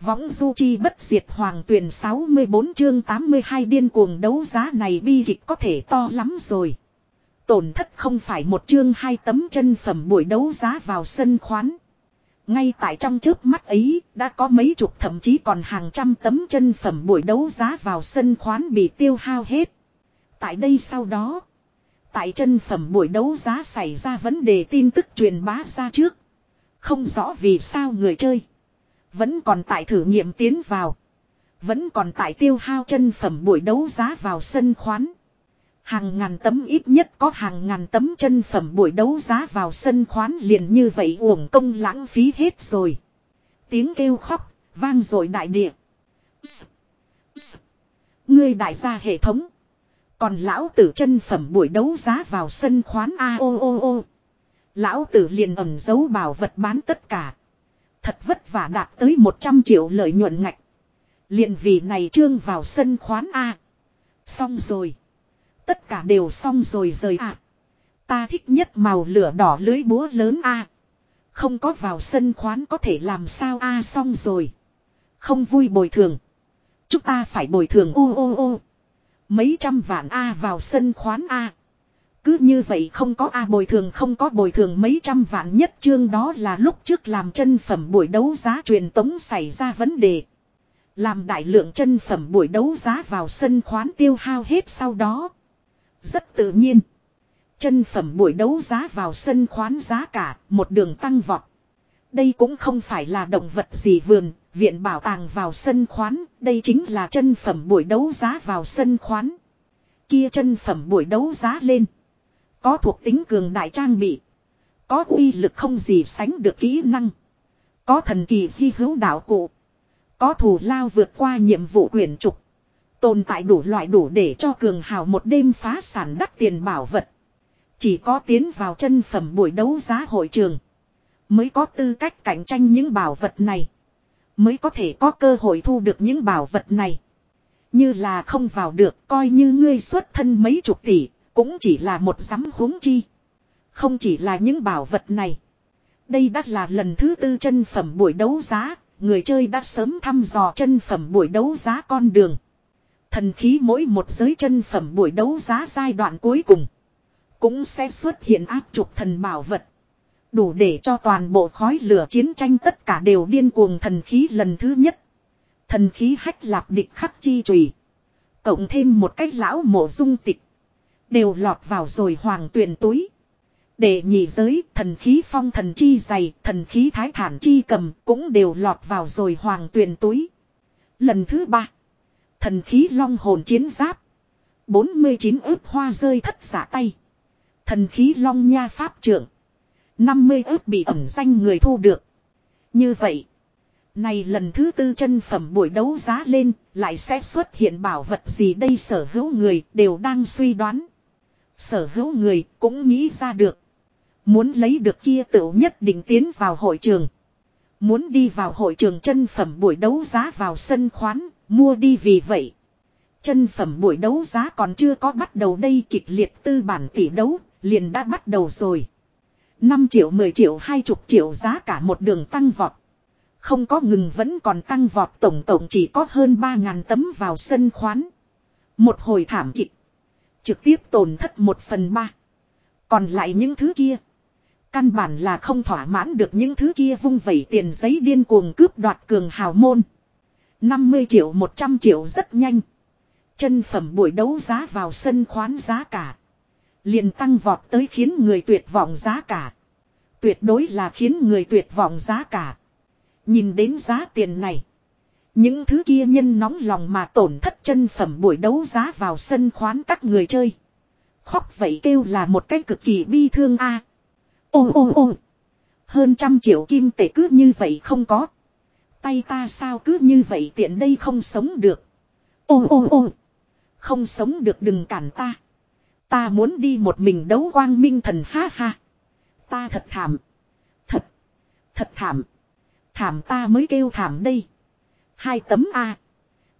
Võng du chi bất diệt hoàng tuyển 64 chương 82 điên cuồng đấu giá này bi kịch có thể to lắm rồi. Tổn thất không phải một chương hai tấm chân phẩm buổi đấu giá vào sân khoán. Ngay tại trong trước mắt ấy, đã có mấy chục thậm chí còn hàng trăm tấm chân phẩm buổi đấu giá vào sân khoán bị tiêu hao hết. Tại đây sau đó, tại chân phẩm buổi đấu giá xảy ra vấn đề tin tức truyền bá ra trước. Không rõ vì sao người chơi vẫn còn tại thử nghiệm tiến vào. Vẫn còn tại tiêu hao chân phẩm buổi đấu giá vào sân khoán. Hàng ngàn tấm ít nhất có hàng ngàn tấm chân phẩm buổi đấu giá vào sân khoán liền như vậy uổng công lãng phí hết rồi. Tiếng kêu khóc, vang rồi đại địa. Ngươi đại gia hệ thống. Còn lão tử chân phẩm buổi đấu giá vào sân khoán A ô ô ô. Lão tử liền ẩn giấu bảo vật bán tất cả. Thật vất vả đạt tới 100 triệu lợi nhuận ngạch. liền vì này trương vào sân khoán A. Xong rồi. Tất cả đều xong rồi rời A. Ta thích nhất màu lửa đỏ lưới búa lớn A. Không có vào sân khoán có thể làm sao A xong rồi. Không vui bồi thường. Chúng ta phải bồi thường ô ô ô. Mấy trăm vạn A vào sân khoán A. Cứ như vậy không có A bồi thường không có bồi thường mấy trăm vạn nhất chương đó là lúc trước làm chân phẩm buổi đấu giá truyền tống xảy ra vấn đề. Làm đại lượng chân phẩm buổi đấu giá vào sân khoán tiêu hao hết sau đó. Rất tự nhiên. Chân phẩm buổi đấu giá vào sân khoán giá cả một đường tăng vọt. Đây cũng không phải là động vật gì vườn, viện bảo tàng vào sân khoán, đây chính là chân phẩm buổi đấu giá vào sân khoán. Kia chân phẩm buổi đấu giá lên. Có thuộc tính cường đại trang bị. Có uy lực không gì sánh được kỹ năng. Có thần kỳ hy hữu đạo cụ. Có thù lao vượt qua nhiệm vụ quyền trục. Tồn tại đủ loại đủ để cho cường hào một đêm phá sản đắt tiền bảo vật. Chỉ có tiến vào chân phẩm buổi đấu giá hội trường. Mới có tư cách cạnh tranh những bảo vật này. Mới có thể có cơ hội thu được những bảo vật này. Như là không vào được, coi như ngươi xuất thân mấy chục tỷ cũng chỉ là một giám huống chi. Không chỉ là những bảo vật này. Đây đã là lần thứ tư chân phẩm buổi đấu giá, người chơi đã sớm thăm dò chân phẩm buổi đấu giá con đường. Thần khí mỗi một giới chân phẩm buổi đấu giá giai đoạn cuối cùng. Cũng sẽ xuất hiện áp trục thần bảo vật. Đủ để cho toàn bộ khói lửa chiến tranh tất cả đều điên cuồng thần khí lần thứ nhất. Thần khí hách lạp địch khắc chi trùy. Cộng thêm một cách lão mộ dung tịch. Đều lọt vào rồi hoàng tuyển túi. Để nhị giới thần khí phong thần chi dày, thần khí thái thản chi cầm cũng đều lọt vào rồi hoàng tuyển túi. Lần thứ ba. Thần khí long hồn chiến giáp. 49 ướp hoa rơi thất giả tay. Thần khí long nha pháp trưởng. 50 ướp bị ẩm danh người thu được. Như vậy. Này lần thứ tư chân phẩm buổi đấu giá lên, lại sẽ xuất hiện bảo vật gì đây sở hữu người đều đang suy đoán. Sở hữu người cũng nghĩ ra được. Muốn lấy được kia tựu nhất định tiến vào hội trường. Muốn đi vào hội trường chân phẩm buổi đấu giá vào sân khoán, mua đi vì vậy. Chân phẩm buổi đấu giá còn chưa có bắt đầu đây kịch liệt tư bản tỷ đấu, liền đã bắt đầu rồi. 5 triệu 10 triệu 20 triệu giá cả một đường tăng vọt. Không có ngừng vẫn còn tăng vọt tổng tổng chỉ có hơn 3.000 tấm vào sân khoán. Một hồi thảm kịch. Trực tiếp tổn thất một phần ba. Còn lại những thứ kia. Căn bản là không thỏa mãn được những thứ kia vung vẩy tiền giấy điên cuồng cướp đoạt cường hào môn. 50 triệu 100 triệu rất nhanh. Chân phẩm buổi đấu giá vào sân khoán giá cả. liền tăng vọt tới khiến người tuyệt vọng giá cả. Tuyệt đối là khiến người tuyệt vọng giá cả. Nhìn đến giá tiền này. Những thứ kia nhân nóng lòng mà tổn thất chân phẩm buổi đấu giá vào sân khoán các người chơi. Khóc vậy kêu là một cái cực kỳ bi thương a. À. Ô ô ô. Hơn trăm triệu kim tệ cứ như vậy không có. Tay ta sao cứ như vậy tiện đây không sống được. Ô ô ô. Không sống được đừng cản ta. Ta muốn đi một mình đấu quang minh thần ha ha. Ta thật thảm. Thật. Thật thảm. Thảm ta mới kêu thảm đây. Hai tấm A.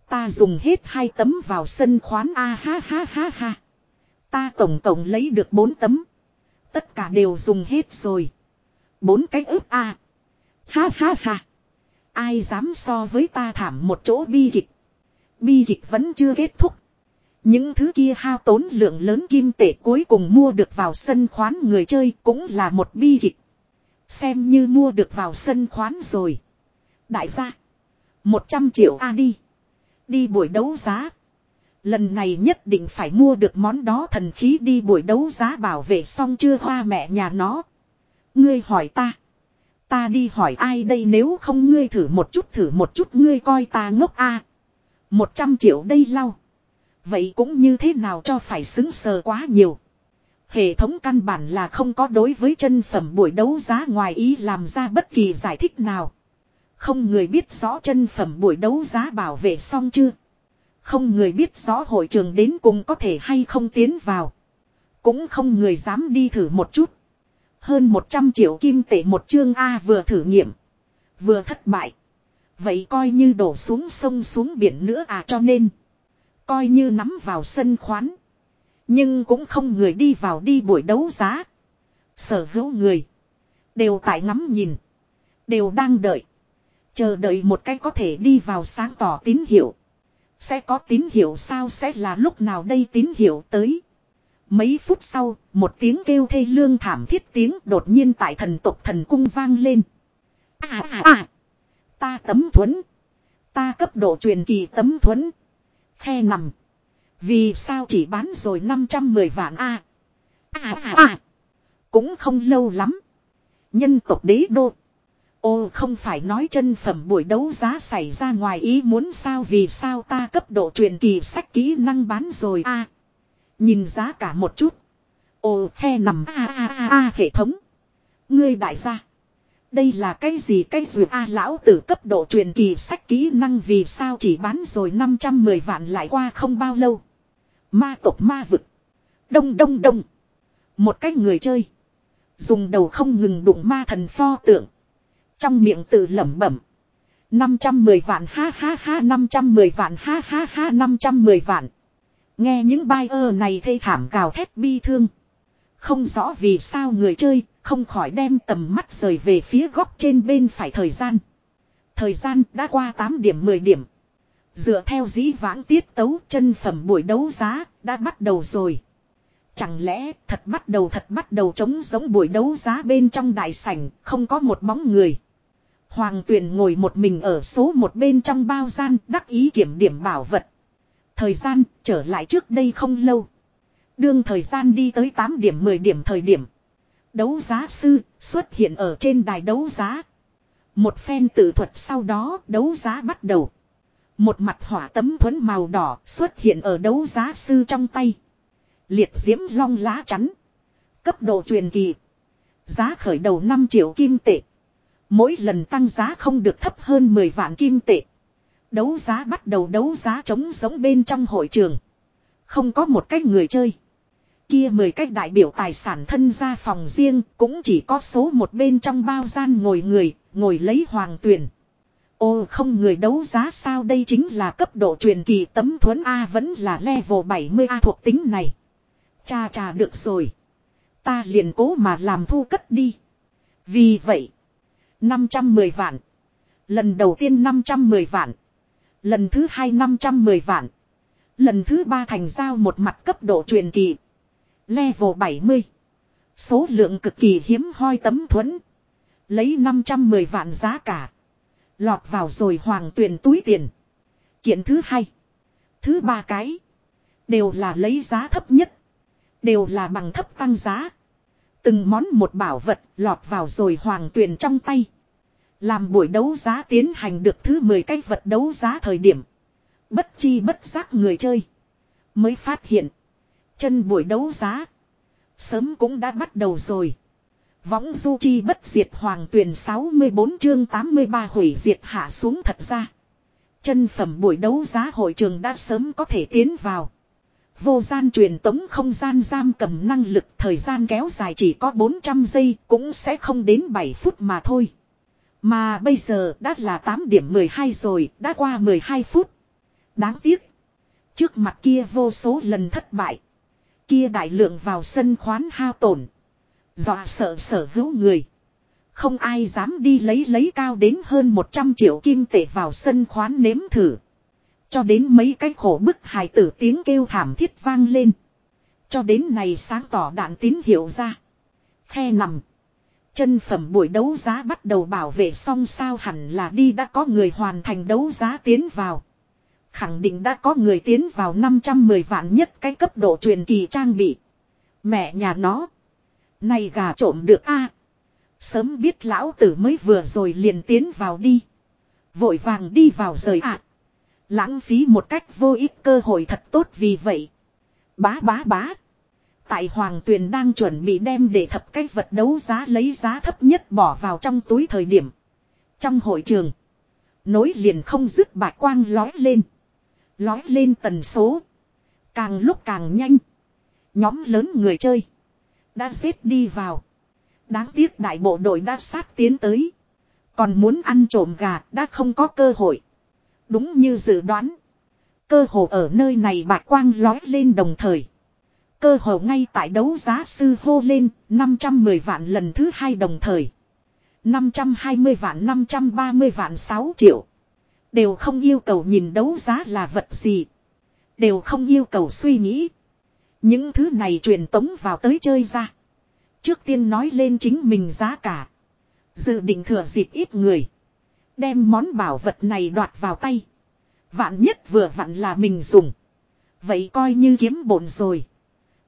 Ta dùng hết hai tấm vào sân khoán A, ha ha ha ha. Ta tổng tổng lấy được bốn tấm. Tất cả đều dùng hết rồi. Bốn cái ướp A. Ha ha ha. Ai dám so với ta thảm một chỗ bi kịch. Bi kịch vẫn chưa kết thúc. Những thứ kia hao tốn lượng lớn kim tệ cuối cùng mua được vào sân khoán người chơi cũng là một bi kịch. Xem như mua được vào sân khoán rồi. Đại gia. 100 triệu A đi. Đi buổi đấu giá. Lần này nhất định phải mua được món đó thần khí đi buổi đấu giá bảo vệ xong chưa hoa mẹ nhà nó. Ngươi hỏi ta. Ta đi hỏi ai đây nếu không ngươi thử một chút thử một chút ngươi coi ta ngốc a một trăm triệu đây lau. Vậy cũng như thế nào cho phải xứng sờ quá nhiều. Hệ thống căn bản là không có đối với chân phẩm buổi đấu giá ngoài ý làm ra bất kỳ giải thích nào. Không người biết rõ chân phẩm buổi đấu giá bảo vệ xong chưa. Không người biết rõ hội trường đến cùng có thể hay không tiến vào. Cũng không người dám đi thử một chút. Hơn 100 triệu kim tệ một chương A vừa thử nghiệm. Vừa thất bại. Vậy coi như đổ xuống sông xuống biển nữa à cho nên. Coi như nắm vào sân khoán. Nhưng cũng không người đi vào đi buổi đấu giá. Sở hữu người. Đều tại ngắm nhìn. Đều đang đợi. Chờ đợi một cái có thể đi vào sáng tỏ tín hiệu. Sẽ có tín hiệu sao sẽ là lúc nào đây tín hiệu tới. Mấy phút sau, một tiếng kêu thê lương thảm thiết tiếng đột nhiên tại thần tộc thần cung vang lên. À à à! Ta tấm thuẫn. Ta cấp độ truyền kỳ tấm thuẫn. Khe nằm. Vì sao chỉ bán rồi 510 vạn a? À, à à Cũng không lâu lắm. Nhân tộc đế đô. Ô, không phải nói chân phẩm buổi đấu giá xảy ra ngoài ý muốn sao vì sao ta cấp độ truyền kỳ sách kỹ năng bán rồi a Nhìn giá cả một chút. Ồ khe nằm a a a a hệ thống. Ngươi đại gia. Đây là cái gì cái dù a, lão tử cấp độ truyền kỳ sách kỹ năng vì sao chỉ bán rồi 510 vạn lại qua không bao lâu. Ma tộc ma vực. Đông đông đông. Một cái người chơi. Dùng đầu không ngừng đụng ma thần pho tượng. Trong miệng tự lẩm bẩm. 510 vạn, ha ha ha 510 vạn, ha ha ha 510 vạn. Nghe những buyer này thê thảm gào thét bi thương. Không rõ vì sao người chơi không khỏi đem tầm mắt rời về phía góc trên bên phải thời gian. Thời gian đã qua 8 điểm 10 điểm. Dựa theo dĩ vãng tiết tấu, chân phẩm buổi đấu giá đã bắt đầu rồi. Chẳng lẽ thật bắt đầu, thật bắt đầu chống giống buổi đấu giá bên trong đại sảnh, không có một bóng người. Hoàng tuyền ngồi một mình ở số một bên trong bao gian đắc ý kiểm điểm bảo vật. Thời gian trở lại trước đây không lâu. Đương thời gian đi tới 8 điểm 10 điểm thời điểm. Đấu giá sư xuất hiện ở trên đài đấu giá. Một phen tự thuật sau đó đấu giá bắt đầu. Một mặt hỏa tấm thuẫn màu đỏ xuất hiện ở đấu giá sư trong tay. Liệt diễm long lá chắn. Cấp độ truyền kỳ. Giá khởi đầu 5 triệu kim tệ. Mỗi lần tăng giá không được thấp hơn 10 vạn kim tệ. Đấu giá bắt đầu đấu giá chống giống bên trong hội trường. Không có một cách người chơi. Kia mười cách đại biểu tài sản thân ra phòng riêng cũng chỉ có số một bên trong bao gian ngồi người, ngồi lấy hoàng tuyển. Ô không người đấu giá sao đây chính là cấp độ truyền kỳ tấm thuấn A vẫn là level 70A thuộc tính này. Cha cha được rồi. Ta liền cố mà làm thu cất đi. Vì vậy. 510 vạn. Lần đầu tiên 510 vạn. Lần thứ hai 510 vạn. Lần thứ ba thành giao một mặt cấp độ truyền kỳ. Level 70. Số lượng cực kỳ hiếm hoi tấm thuẫn. Lấy 510 vạn giá cả. Lọt vào rồi hoàng tuyển túi tiền. Kiện thứ hai. Thứ ba cái. Đều là lấy giá thấp nhất. Đều là bằng thấp tăng giá. Từng món một bảo vật lọt vào rồi hoàng tuyền trong tay. Làm buổi đấu giá tiến hành được thứ 10 cái vật đấu giá thời điểm. Bất chi bất giác người chơi. Mới phát hiện. Chân buổi đấu giá. Sớm cũng đã bắt đầu rồi. Võng du chi bất diệt hoàng tuyển 64 chương 83 hủy diệt hạ xuống thật ra. Chân phẩm buổi đấu giá hội trường đã sớm có thể tiến vào. Vô gian truyền tống không gian giam cầm năng lực thời gian kéo dài chỉ có 400 giây cũng sẽ không đến 7 phút mà thôi. Mà bây giờ đã là 8 điểm 12 rồi, đã qua 12 phút. Đáng tiếc. Trước mặt kia vô số lần thất bại. Kia đại lượng vào sân khoán hao tổn. Dọa sợ sở hữu người. Không ai dám đi lấy lấy cao đến hơn 100 triệu kim tệ vào sân khoán nếm thử. Cho đến mấy cái khổ bức hài tử tiếng kêu thảm thiết vang lên. Cho đến này sáng tỏ đạn tín hiệu ra. Khe nằm. Chân phẩm buổi đấu giá bắt đầu bảo vệ xong sao hẳn là đi đã có người hoàn thành đấu giá tiến vào. Khẳng định đã có người tiến vào 510 vạn nhất cái cấp độ truyền kỳ trang bị. Mẹ nhà nó. Này gà trộm được a Sớm biết lão tử mới vừa rồi liền tiến vào đi. Vội vàng đi vào rời ạ. Lãng phí một cách vô ích cơ hội thật tốt vì vậy. Bá bá bá. Tại Hoàng Tuyền đang chuẩn bị đem để thập cái vật đấu giá lấy giá thấp nhất bỏ vào trong túi thời điểm. Trong hội trường. Nối liền không dứt bạc quang lói lên. Lói lên tần số. Càng lúc càng nhanh. Nhóm lớn người chơi. Đã xếp đi vào. Đáng tiếc đại bộ đội đã sát tiến tới. Còn muốn ăn trộm gà đã không có cơ hội. Đúng như dự đoán. Cơ hồ ở nơi này bạc quang lói lên đồng thời. Cơ hồ ngay tại đấu giá sư hô lên 510 vạn lần thứ hai đồng thời. 520 vạn 530 vạn 6 triệu. Đều không yêu cầu nhìn đấu giá là vật gì. Đều không yêu cầu suy nghĩ. Những thứ này truyền tống vào tới chơi ra. Trước tiên nói lên chính mình giá cả. Dự định thừa dịp ít người. Đem món bảo vật này đoạt vào tay. Vạn nhất vừa vặn là mình dùng. Vậy coi như kiếm bổn rồi.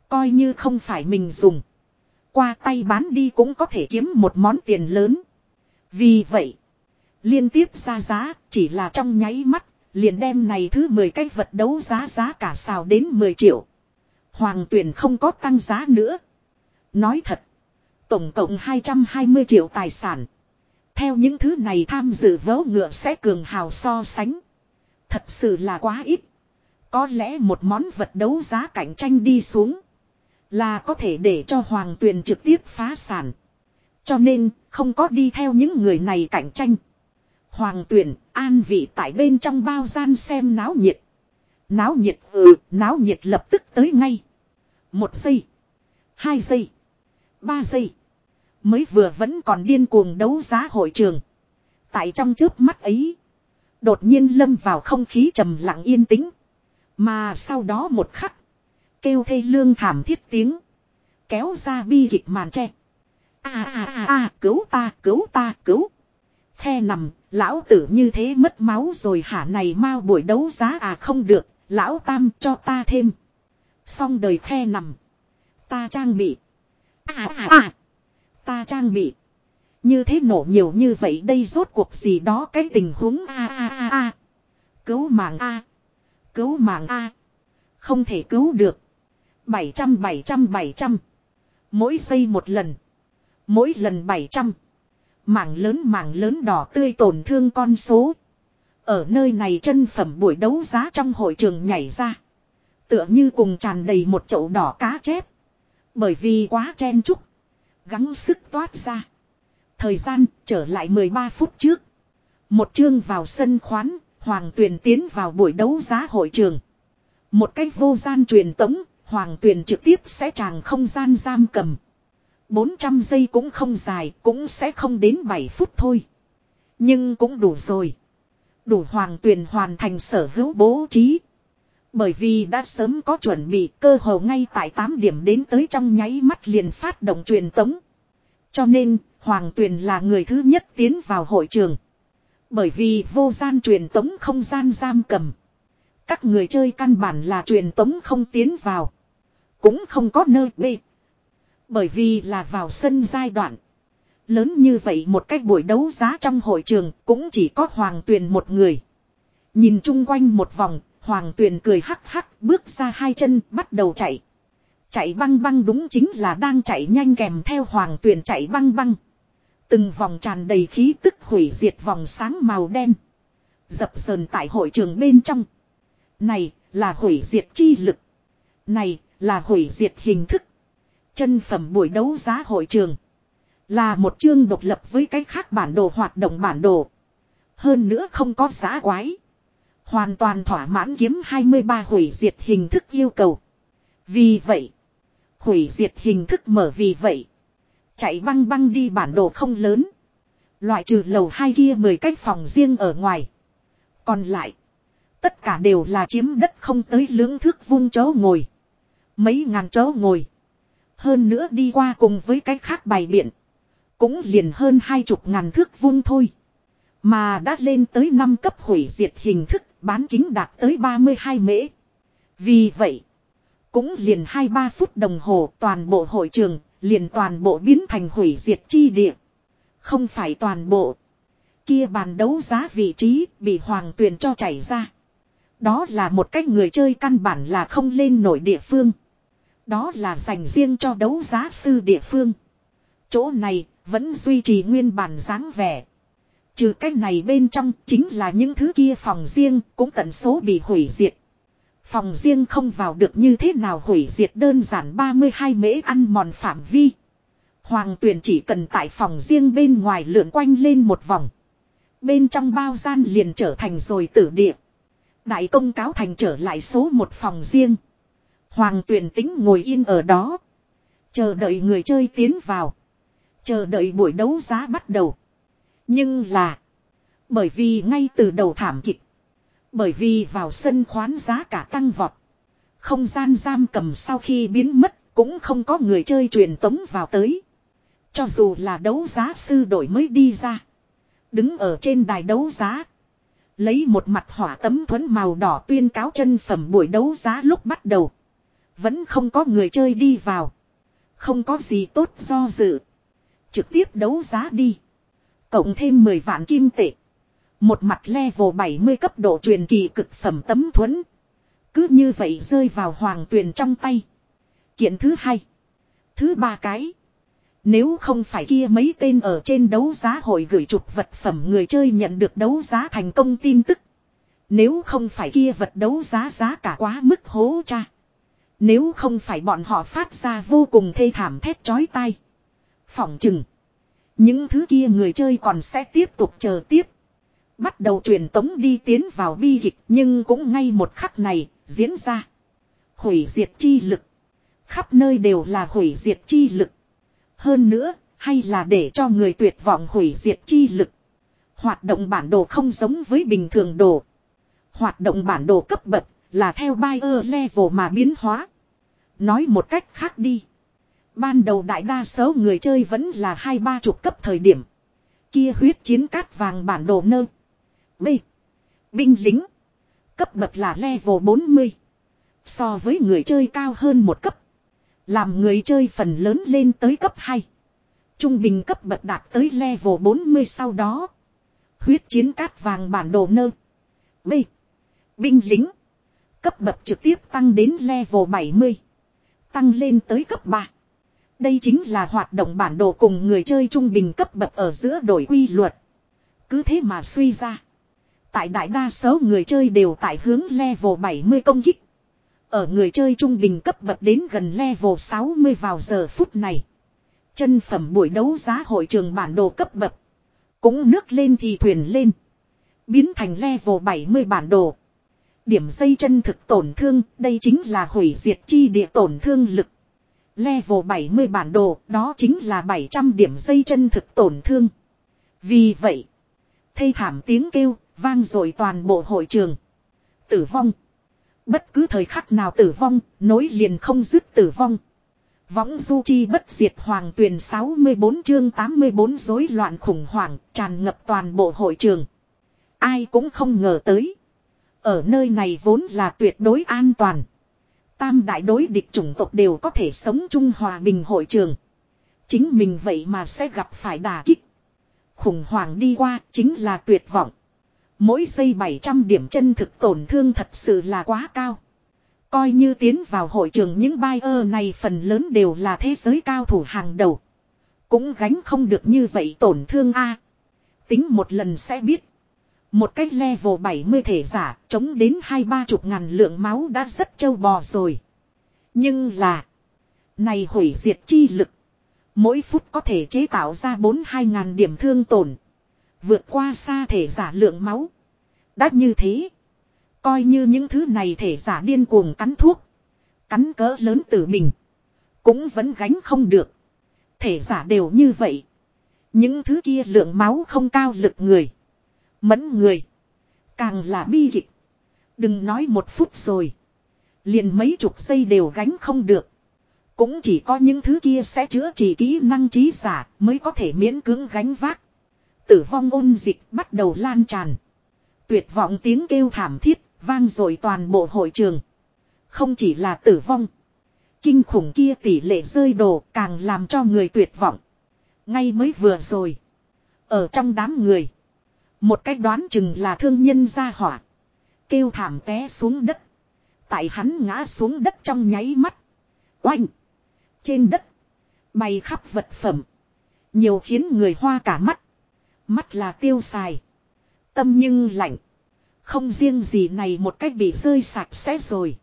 Coi như không phải mình dùng. Qua tay bán đi cũng có thể kiếm một món tiền lớn. Vì vậy. Liên tiếp ra giá chỉ là trong nháy mắt. Liền đem này thứ 10 cái vật đấu giá giá cả xào đến 10 triệu. Hoàng tuyển không có tăng giá nữa. Nói thật. Tổng cộng 220 triệu tài sản. Theo những thứ này tham dự vớ ngựa sẽ cường hào so sánh. Thật sự là quá ít. Có lẽ một món vật đấu giá cạnh tranh đi xuống. Là có thể để cho hoàng tuyền trực tiếp phá sản. Cho nên không có đi theo những người này cạnh tranh. Hoàng tuyển an vị tại bên trong bao gian xem náo nhiệt. Náo nhiệt ừ, náo nhiệt lập tức tới ngay. Một giây. Hai giây. Ba giây. Mới vừa vẫn còn điên cuồng đấu giá hội trường. Tại trong trước mắt ấy. Đột nhiên lâm vào không khí trầm lặng yên tĩnh. Mà sau đó một khắc. Kêu thê lương thảm thiết tiếng. Kéo ra bi kịch màn tre. a a a a cứu ta cứu ta, cứu. The nằm, lão tử như thế mất máu rồi hả này mau buổi đấu giá à không được. Lão tam cho ta thêm. Xong đời khe nằm. Ta trang bị. À à à. Ta trang bị. Như thế nổ nhiều như vậy đây rốt cuộc gì đó cái tình huống a a a a. Cứu mạng a. Cứu mạng a. Không thể cứu được. 700 700 700. Mỗi giây một lần. Mỗi lần 700. Mảng lớn mảng lớn đỏ tươi tổn thương con số. Ở nơi này chân phẩm buổi đấu giá trong hội trường nhảy ra. Tựa như cùng tràn đầy một chậu đỏ cá chép. Bởi vì quá chen chúc. Gắng sức toát ra. Thời gian trở lại 13 phút trước. Một chương vào sân khoán, Hoàng Tuyền tiến vào buổi đấu giá hội trường. Một cách vô gian truyền tống, Hoàng Tuyền trực tiếp sẽ tràng không gian giam cầm. 400 giây cũng không dài, cũng sẽ không đến 7 phút thôi. Nhưng cũng đủ rồi. Đủ Hoàng Tuyền hoàn thành sở hữu bố trí. Bởi vì đã sớm có chuẩn bị cơ hồ ngay tại 8 điểm đến tới trong nháy mắt liền phát động truyền tống. Cho nên, Hoàng Tuyền là người thứ nhất tiến vào hội trường. Bởi vì vô gian truyền tống không gian giam cầm. Các người chơi căn bản là truyền tống không tiến vào. Cũng không có nơi bê. Bởi vì là vào sân giai đoạn. Lớn như vậy một cách buổi đấu giá trong hội trường cũng chỉ có Hoàng Tuyền một người. Nhìn chung quanh một vòng, Hoàng Tuyền cười hắc hắc, bước ra hai chân, bắt đầu chạy. Chạy băng băng đúng chính là đang chạy nhanh kèm theo Hoàng Tuyền chạy băng băng. Từng vòng tràn đầy khí tức hủy diệt vòng sáng màu đen. Dập sờn tại hội trường bên trong. Này, là hủy diệt chi lực. Này, là hủy diệt hình thức. Chân phẩm buổi đấu giá hội trường. Là một chương độc lập với cách khác bản đồ hoạt động bản đồ. Hơn nữa không có giá quái. Hoàn toàn thỏa mãn kiếm 23 hủy diệt hình thức yêu cầu. Vì vậy. Hủy diệt hình thức mở vì vậy. Chạy băng băng đi bản đồ không lớn. Loại trừ lầu hai kia mười cách phòng riêng ở ngoài. Còn lại. Tất cả đều là chiếm đất không tới lưỡng thước vung chó ngồi. Mấy ngàn chó ngồi. Hơn nữa đi qua cùng với cách khác bài biện. Cũng liền hơn hai chục ngàn thước vuông thôi. Mà đã lên tới năm cấp hủy diệt hình thức bán kính đạt tới 32 mễ. Vì vậy. Cũng liền 2-3 phút đồng hồ toàn bộ hội trường liền toàn bộ biến thành hủy diệt chi địa. Không phải toàn bộ. Kia bàn đấu giá vị trí bị hoàng tuyền cho chảy ra. Đó là một cách người chơi căn bản là không lên nổi địa phương. Đó là dành riêng cho đấu giá sư địa phương. Chỗ này vẫn duy trì nguyên bản dáng vẻ. Trừ cách này bên trong chính là những thứ kia phòng riêng cũng tận số bị hủy diệt. Phòng riêng không vào được như thế nào hủy diệt đơn giản 32 mễ ăn mòn phạm vi. Hoàng tuyển chỉ cần tại phòng riêng bên ngoài lượn quanh lên một vòng. Bên trong bao gian liền trở thành rồi tử địa. Đại công cáo thành trở lại số một phòng riêng. Hoàng tuyển tính ngồi yên ở đó. Chờ đợi người chơi tiến vào. Chờ đợi buổi đấu giá bắt đầu. Nhưng là. Bởi vì ngay từ đầu thảm kịch. Bởi vì vào sân khoán giá cả tăng vọt. Không gian giam cầm sau khi biến mất cũng không có người chơi truyền tống vào tới. Cho dù là đấu giá sư đổi mới đi ra. Đứng ở trên đài đấu giá. Lấy một mặt hỏa tấm thuẫn màu đỏ tuyên cáo chân phẩm buổi đấu giá lúc bắt đầu. Vẫn không có người chơi đi vào. Không có gì tốt do dự. Trực tiếp đấu giá đi. Cộng thêm 10 vạn kim tệ. Một mặt level 70 cấp độ truyền kỳ cực phẩm tấm thuẫn. Cứ như vậy rơi vào hoàng tuyền trong tay. Kiện thứ hai. Thứ ba cái. Nếu không phải kia mấy tên ở trên đấu giá hội gửi chụp vật phẩm người chơi nhận được đấu giá thành công tin tức. Nếu không phải kia vật đấu giá giá cả quá mức hố cha. Nếu không phải bọn họ phát ra vô cùng thê thảm thét chói tai. Phỏng chừng. Những thứ kia người chơi còn sẽ tiếp tục chờ tiếp. Bắt đầu truyền tống đi tiến vào bi kịch nhưng cũng ngay một khắc này diễn ra. Hủy diệt chi lực. Khắp nơi đều là hủy diệt chi lực. Hơn nữa, hay là để cho người tuyệt vọng hủy diệt chi lực. Hoạt động bản đồ không giống với bình thường đồ. Hoạt động bản đồ cấp bậc là theo buyer level mà biến hóa. Nói một cách khác đi. Ban đầu đại đa số người chơi vẫn là hai ba chục cấp thời điểm. Kia huyết chiến cát vàng bản đồ nơ. B. Binh lính. Cấp bậc là level 40. So với người chơi cao hơn một cấp. Làm người chơi phần lớn lên tới cấp 2. Trung bình cấp bậc đạt tới level 40 sau đó. Huyết chiến cát vàng bản đồ nơ. B. Binh lính. Cấp bậc trực tiếp tăng đến level 70. Tăng lên tới cấp 3. Đây chính là hoạt động bản đồ cùng người chơi trung bình cấp bậc ở giữa đổi quy luật. Cứ thế mà suy ra. Tại đại đa số người chơi đều tại hướng level 70 công kích. Ở người chơi trung bình cấp bậc đến gần level 60 vào giờ phút này. Chân phẩm buổi đấu giá hội trường bản đồ cấp bậc. Cũng nước lên thì thuyền lên. Biến thành level 70 bản đồ. Điểm dây chân thực tổn thương, đây chính là hủy diệt chi địa tổn thương lực. Level 70 bản đồ, đó chính là 700 điểm dây chân thực tổn thương. Vì vậy, thây thảm tiếng kêu, vang dội toàn bộ hội trường. Tử vong. Bất cứ thời khắc nào tử vong, nối liền không dứt tử vong. Võng du chi bất diệt hoàng tuyền 64 chương 84 rối loạn khủng hoảng tràn ngập toàn bộ hội trường. Ai cũng không ngờ tới. Ở nơi này vốn là tuyệt đối an toàn. Tam đại đối địch chủng tộc đều có thể sống chung hòa bình hội trường. Chính mình vậy mà sẽ gặp phải đà kích. Khủng hoảng đi qua chính là tuyệt vọng. Mỗi giây 700 điểm chân thực tổn thương thật sự là quá cao. Coi như tiến vào hội trường những buyer này phần lớn đều là thế giới cao thủ hàng đầu. Cũng gánh không được như vậy tổn thương A. Tính một lần sẽ biết. Một cách level 70 thể giả, chống đến hai ba chục ngàn lượng máu đã rất trâu bò rồi. Nhưng là. Này hủy diệt chi lực. Mỗi phút có thể chế tạo ra 4-2 ngàn điểm thương tổn. Vượt qua xa thể giả lượng máu. Đã như thế. Coi như những thứ này thể giả điên cuồng cắn thuốc. Cắn cỡ lớn từ mình. Cũng vẫn gánh không được. Thể giả đều như vậy. Những thứ kia lượng máu không cao lực người. Mẫn người. Càng là bi kịch. Đừng nói một phút rồi. Liền mấy chục giây đều gánh không được. Cũng chỉ có những thứ kia sẽ chữa trị kỹ năng trí giả mới có thể miễn cưỡng gánh vác. Tử vong ôn dịch bắt đầu lan tràn. Tuyệt vọng tiếng kêu thảm thiết vang rồi toàn bộ hội trường. Không chỉ là tử vong. Kinh khủng kia tỷ lệ rơi đồ càng làm cho người tuyệt vọng. Ngay mới vừa rồi. Ở trong đám người. Một cách đoán chừng là thương nhân ra hỏa. Kêu thảm té xuống đất. Tại hắn ngã xuống đất trong nháy mắt. Oanh. Trên đất. Bay khắp vật phẩm. Nhiều khiến người hoa cả mắt. Mắt là tiêu xài. Tâm nhưng lạnh. Không riêng gì này một cách bị rơi sạch sẽ rồi.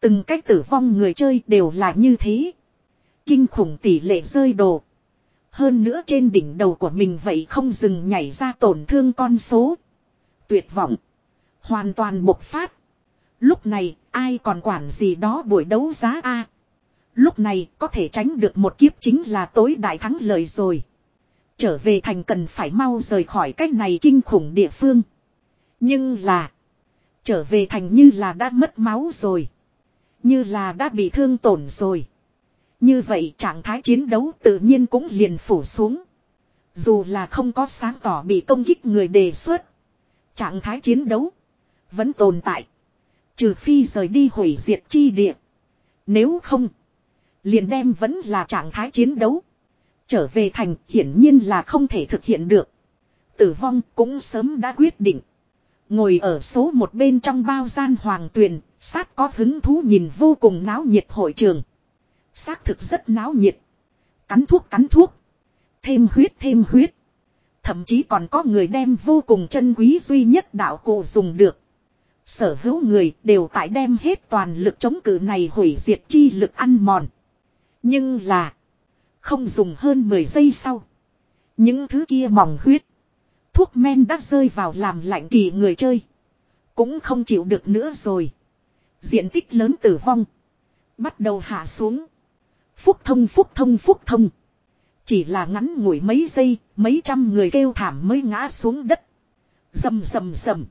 Từng cách tử vong người chơi đều là như thế. Kinh khủng tỷ lệ rơi đồ. Hơn nữa trên đỉnh đầu của mình vậy không dừng nhảy ra tổn thương con số. Tuyệt vọng. Hoàn toàn bộc phát. Lúc này, ai còn quản gì đó buổi đấu giá A. Lúc này, có thể tránh được một kiếp chính là tối đại thắng lợi rồi. Trở về thành cần phải mau rời khỏi cách này kinh khủng địa phương. Nhưng là. Trở về thành như là đã mất máu rồi. Như là đã bị thương tổn rồi. Như vậy trạng thái chiến đấu tự nhiên cũng liền phủ xuống. Dù là không có sáng tỏ bị công kích người đề xuất. Trạng thái chiến đấu. Vẫn tồn tại. Trừ phi rời đi hủy diệt chi địa. Nếu không. Liền đem vẫn là trạng thái chiến đấu. Trở về thành hiển nhiên là không thể thực hiện được. Tử vong cũng sớm đã quyết định. Ngồi ở số một bên trong bao gian hoàng tuyền, sát có hứng thú nhìn vô cùng náo nhiệt hội trường. Xác thực rất náo nhiệt. Cắn thuốc cắn thuốc. Thêm huyết thêm huyết. Thậm chí còn có người đem vô cùng chân quý duy nhất đạo cụ dùng được. Sở hữu người đều tại đem hết toàn lực chống cự này hủy diệt chi lực ăn mòn. Nhưng là. Không dùng hơn 10 giây sau. Những thứ kia mỏng huyết. Thuốc men đã rơi vào làm lạnh kỳ người chơi. Cũng không chịu được nữa rồi. Diện tích lớn tử vong. Bắt đầu hạ xuống. Phúc thông phúc thông phúc thông. Chỉ là ngắn ngủi mấy giây, mấy trăm người kêu thảm mới ngã xuống đất. Dầm dầm dầm.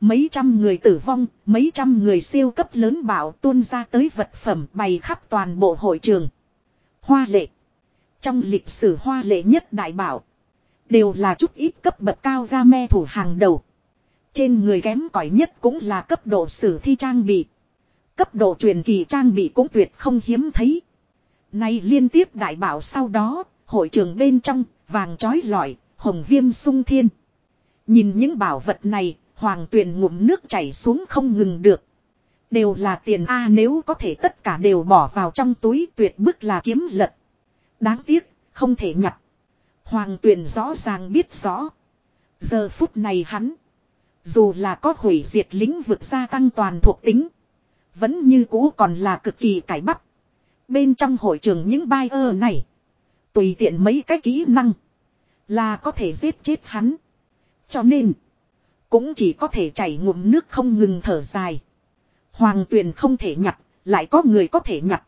Mấy trăm người tử vong, mấy trăm người siêu cấp lớn bảo tuôn ra tới vật phẩm bày khắp toàn bộ hội trường. Hoa lệ. Trong lịch sử hoa lệ nhất đại bảo. Đều là chút ít cấp bậc cao ra me thủ hàng đầu. Trên người kém cỏi nhất cũng là cấp độ sử thi trang bị. Cấp độ truyền kỳ trang bị cũng tuyệt không hiếm thấy. Nay liên tiếp đại bảo sau đó, hội trường bên trong, vàng trói lọi, hồng viêm sung thiên. Nhìn những bảo vật này, hoàng tuyền ngụm nước chảy xuống không ngừng được. Đều là tiền A nếu có thể tất cả đều bỏ vào trong túi tuyệt bức là kiếm lật. Đáng tiếc, không thể nhặt. Hoàng tuyền rõ ràng biết rõ. Giờ phút này hắn. Dù là có hủy diệt lĩnh vực gia tăng toàn thuộc tính. Vẫn như cũ còn là cực kỳ cải bắp. Bên trong hội trường những buyer ơ này. Tùy tiện mấy cái kỹ năng. Là có thể giết chết hắn. Cho nên. Cũng chỉ có thể chảy ngụm nước không ngừng thở dài. Hoàng tuyền không thể nhặt. Lại có người có thể nhặt.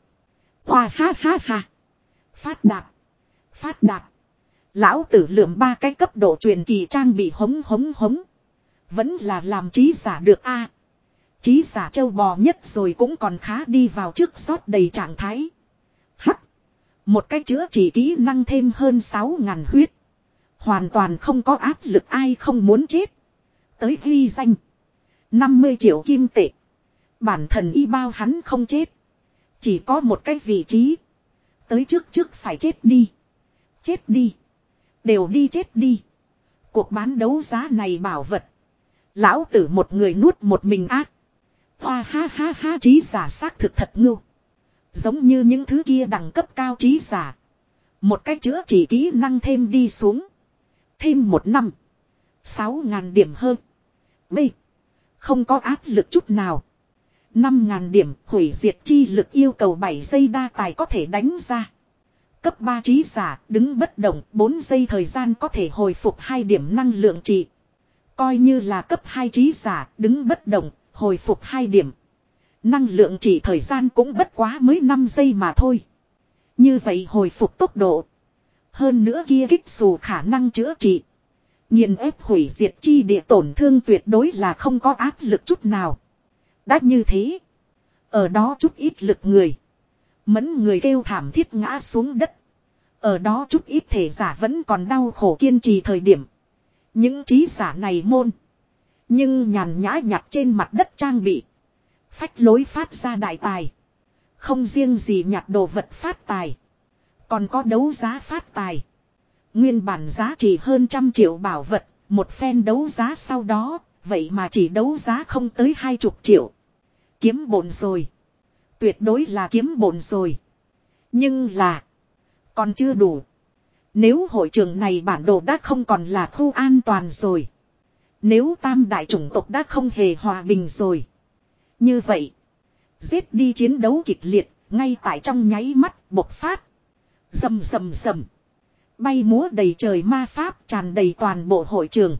Khoa ha ha ha. Phát đạt. Phát đạt. Lão tử lượm ba cái cấp độ truyền kỳ trang bị hống hống hống. Vẫn là làm trí giả được a chí giả châu bò nhất rồi cũng còn khá đi vào trước sót đầy trạng thái. Hắc. Một cách chữa chỉ kỹ năng thêm hơn 6 ngàn huyết. Hoàn toàn không có áp lực ai không muốn chết. Tới ghi danh. 50 triệu kim tệ. Bản thân y bao hắn không chết. Chỉ có một cái vị trí. Tới trước trước phải chết đi. Chết đi. Đều đi chết đi. Cuộc bán đấu giá này bảo vật. Lão tử một người nuốt một mình ác. Hoa ha ha ha, trí giả xác thực thật ngưu. Giống như những thứ kia đẳng cấp cao trí giả. Một cách chữa chỉ kỹ năng thêm đi xuống. Thêm một năm. Sáu ngàn điểm hơn. B. Không có áp lực chút nào. Năm ngàn điểm hủy diệt chi lực yêu cầu 7 giây đa tài có thể đánh ra. Cấp 3 trí giả đứng bất động 4 giây thời gian có thể hồi phục 2 điểm năng lượng trị. Coi như là cấp 2 trí giả đứng bất động hồi phục hai điểm. Năng lượng chỉ thời gian cũng bất quá mới 5 giây mà thôi. Như vậy hồi phục tốc độ. Hơn nữa kia kích dù khả năng chữa trị. Nhìn ép hủy diệt chi địa tổn thương tuyệt đối là không có áp lực chút nào. Đã như thế. Ở đó chút ít lực người. Mẫn người kêu thảm thiết ngã xuống đất. Ở đó chút ít thể giả vẫn còn đau khổ kiên trì thời điểm. Những trí giả này môn. Nhưng nhàn nhã nhặt trên mặt đất trang bị. Phách lối phát ra đại tài. Không riêng gì nhặt đồ vật phát tài. Còn có đấu giá phát tài. Nguyên bản giá trị hơn trăm triệu bảo vật. Một phen đấu giá sau đó. Vậy mà chỉ đấu giá không tới hai chục triệu. Kiếm bổn rồi. Tuyệt đối là kiếm bổn rồi. Nhưng là. Còn chưa đủ. Nếu hội trường này bản đồ đã không còn là khu an toàn rồi. Nếu tam đại chủng tộc đã không hề hòa bình rồi. Như vậy. Giết đi chiến đấu kịch liệt. Ngay tại trong nháy mắt bộc phát. Dầm dầm dầm. Bay múa đầy trời ma pháp tràn đầy toàn bộ hội trường.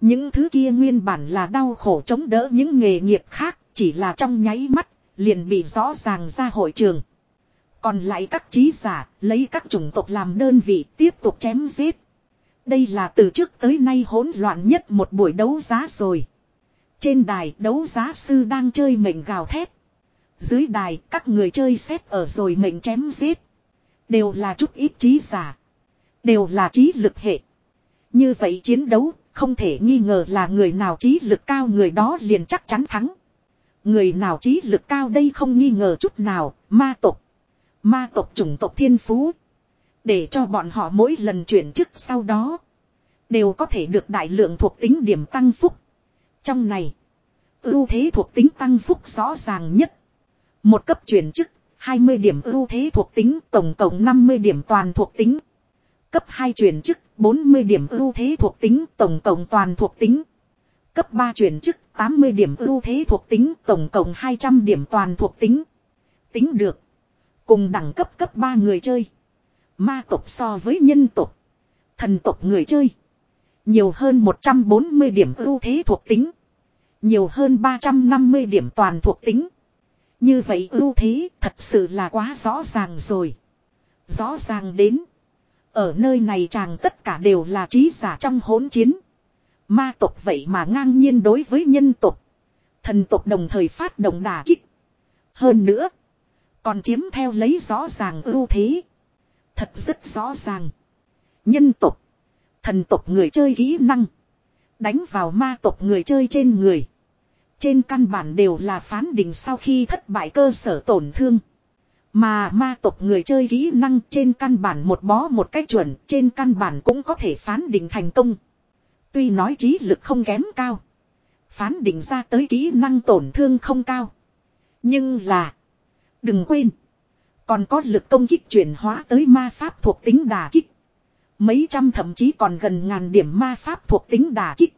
Những thứ kia nguyên bản là đau khổ chống đỡ những nghề nghiệp khác. Chỉ là trong nháy mắt. Liền bị rõ ràng ra hội trường. Còn lại các trí giả, lấy các chủng tộc làm đơn vị tiếp tục chém giết. Đây là từ trước tới nay hỗn loạn nhất một buổi đấu giá rồi. Trên đài đấu giá sư đang chơi mệnh gào thét. Dưới đài các người chơi xếp ở rồi mệnh chém giết. Đều là chút ít trí giả. Đều là trí lực hệ. Như vậy chiến đấu không thể nghi ngờ là người nào trí lực cao người đó liền chắc chắn thắng. Người nào trí lực cao đây không nghi ngờ chút nào, ma tộc. Ma tộc chủng tộc thiên phú. Để cho bọn họ mỗi lần chuyển chức sau đó. Đều có thể được đại lượng thuộc tính điểm tăng phúc. Trong này. Ưu thế thuộc tính tăng phúc rõ ràng nhất. Một cấp chuyển chức. 20 điểm ưu thế thuộc tính, tổng cộng 50 điểm toàn thuộc tính. Cấp 2 chuyển chức 40 điểm ưu thế thuộc tính, tổng cộng toàn thuộc tính. Cấp 3 chuyển chức 80 điểm ưu thế thuộc tính, tổng cộng 200 điểm toàn thuộc tính. Tính được. Cùng đẳng cấp cấp 3 người chơi. Ma tộc so với nhân tộc. Thần tộc người chơi. Nhiều hơn 140 điểm ưu thế thuộc tính. Nhiều hơn 350 điểm toàn thuộc tính. Như vậy ưu thế thật sự là quá rõ ràng rồi. Rõ ràng đến. Ở nơi này chàng tất cả đều là trí giả trong hỗn chiến. Ma tộc vậy mà ngang nhiên đối với nhân tộc. Thần tộc đồng thời phát động đả kích. Hơn nữa. Còn chiếm theo lấy rõ ràng ưu thế. Thật rất rõ ràng. Nhân tộc. Thần tộc người chơi kỹ năng. Đánh vào ma tộc người chơi trên người. Trên căn bản đều là phán định sau khi thất bại cơ sở tổn thương. Mà ma tộc người chơi kỹ năng trên căn bản một bó một cách chuẩn, trên căn bản cũng có thể phán định thành công. Tuy nói trí lực không kém cao. Phán định ra tới kỹ năng tổn thương không cao. Nhưng là. Đừng quên. Còn có lực công kích chuyển hóa tới ma pháp thuộc tính đà kích. Mấy trăm thậm chí còn gần ngàn điểm ma pháp thuộc tính đà kích.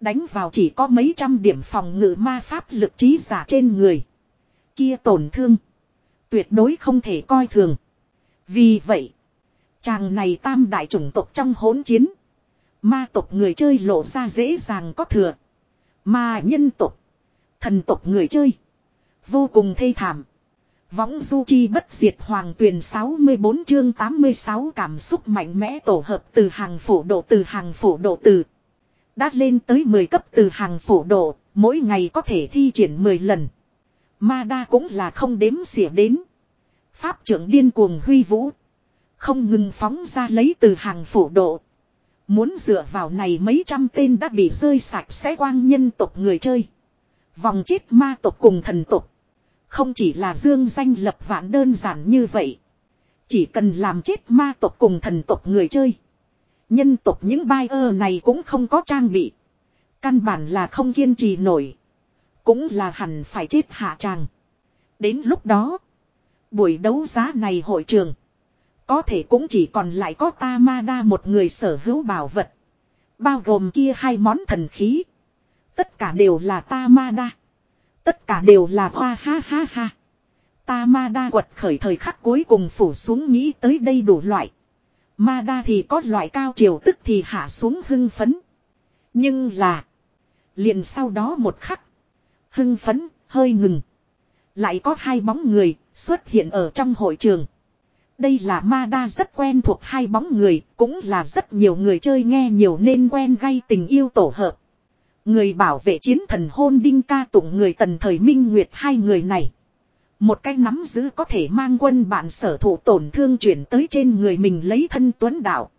Đánh vào chỉ có mấy trăm điểm phòng ngự ma pháp lực trí giả trên người. Kia tổn thương. Tuyệt đối không thể coi thường. Vì vậy. Chàng này tam đại chủng tộc trong hỗn chiến. Ma tộc người chơi lộ ra dễ dàng có thừa. ma nhân tộc. Thần tộc người chơi. Vô cùng thê thảm. Võng du chi bất diệt hoàng tuyển 64 chương 86 cảm xúc mạnh mẽ tổ hợp từ hàng phổ độ từ hàng phổ độ từ. Đã lên tới 10 cấp từ hàng phổ độ, mỗi ngày có thể thi triển 10 lần. Ma đa cũng là không đếm xỉa đến. Pháp trưởng điên cuồng huy vũ. Không ngừng phóng ra lấy từ hàng phổ độ. Muốn dựa vào này mấy trăm tên đã bị rơi sạch sẽ quang nhân tộc người chơi. Vòng chết ma tộc cùng thần tộc. Không chỉ là dương danh lập vạn đơn giản như vậy. Chỉ cần làm chết ma tộc cùng thần tộc người chơi. Nhân tộc những bai ơ này cũng không có trang bị. Căn bản là không kiên trì nổi. Cũng là hẳn phải chết hạ tràng. Đến lúc đó. Buổi đấu giá này hội trường. Có thể cũng chỉ còn lại có ta ma đa một người sở hữu bảo vật. Bao gồm kia hai món thần khí. Tất cả đều là ta ma đa. Tất cả đều là hoa ha ha ha. Ta ma đa quật khởi thời khắc cuối cùng phủ xuống nghĩ tới đây đủ loại. Ma đa thì có loại cao chiều tức thì hạ xuống hưng phấn. Nhưng là. Liền sau đó một khắc. Hưng phấn, hơi ngừng. Lại có hai bóng người xuất hiện ở trong hội trường. Đây là ma đa rất quen thuộc hai bóng người, cũng là rất nhiều người chơi nghe nhiều nên quen gây tình yêu tổ hợp. Người bảo vệ chiến thần hôn đinh ca tụng người tần thời minh nguyệt hai người này. Một cái nắm giữ có thể mang quân bạn sở thụ tổn thương chuyển tới trên người mình lấy thân tuấn đạo.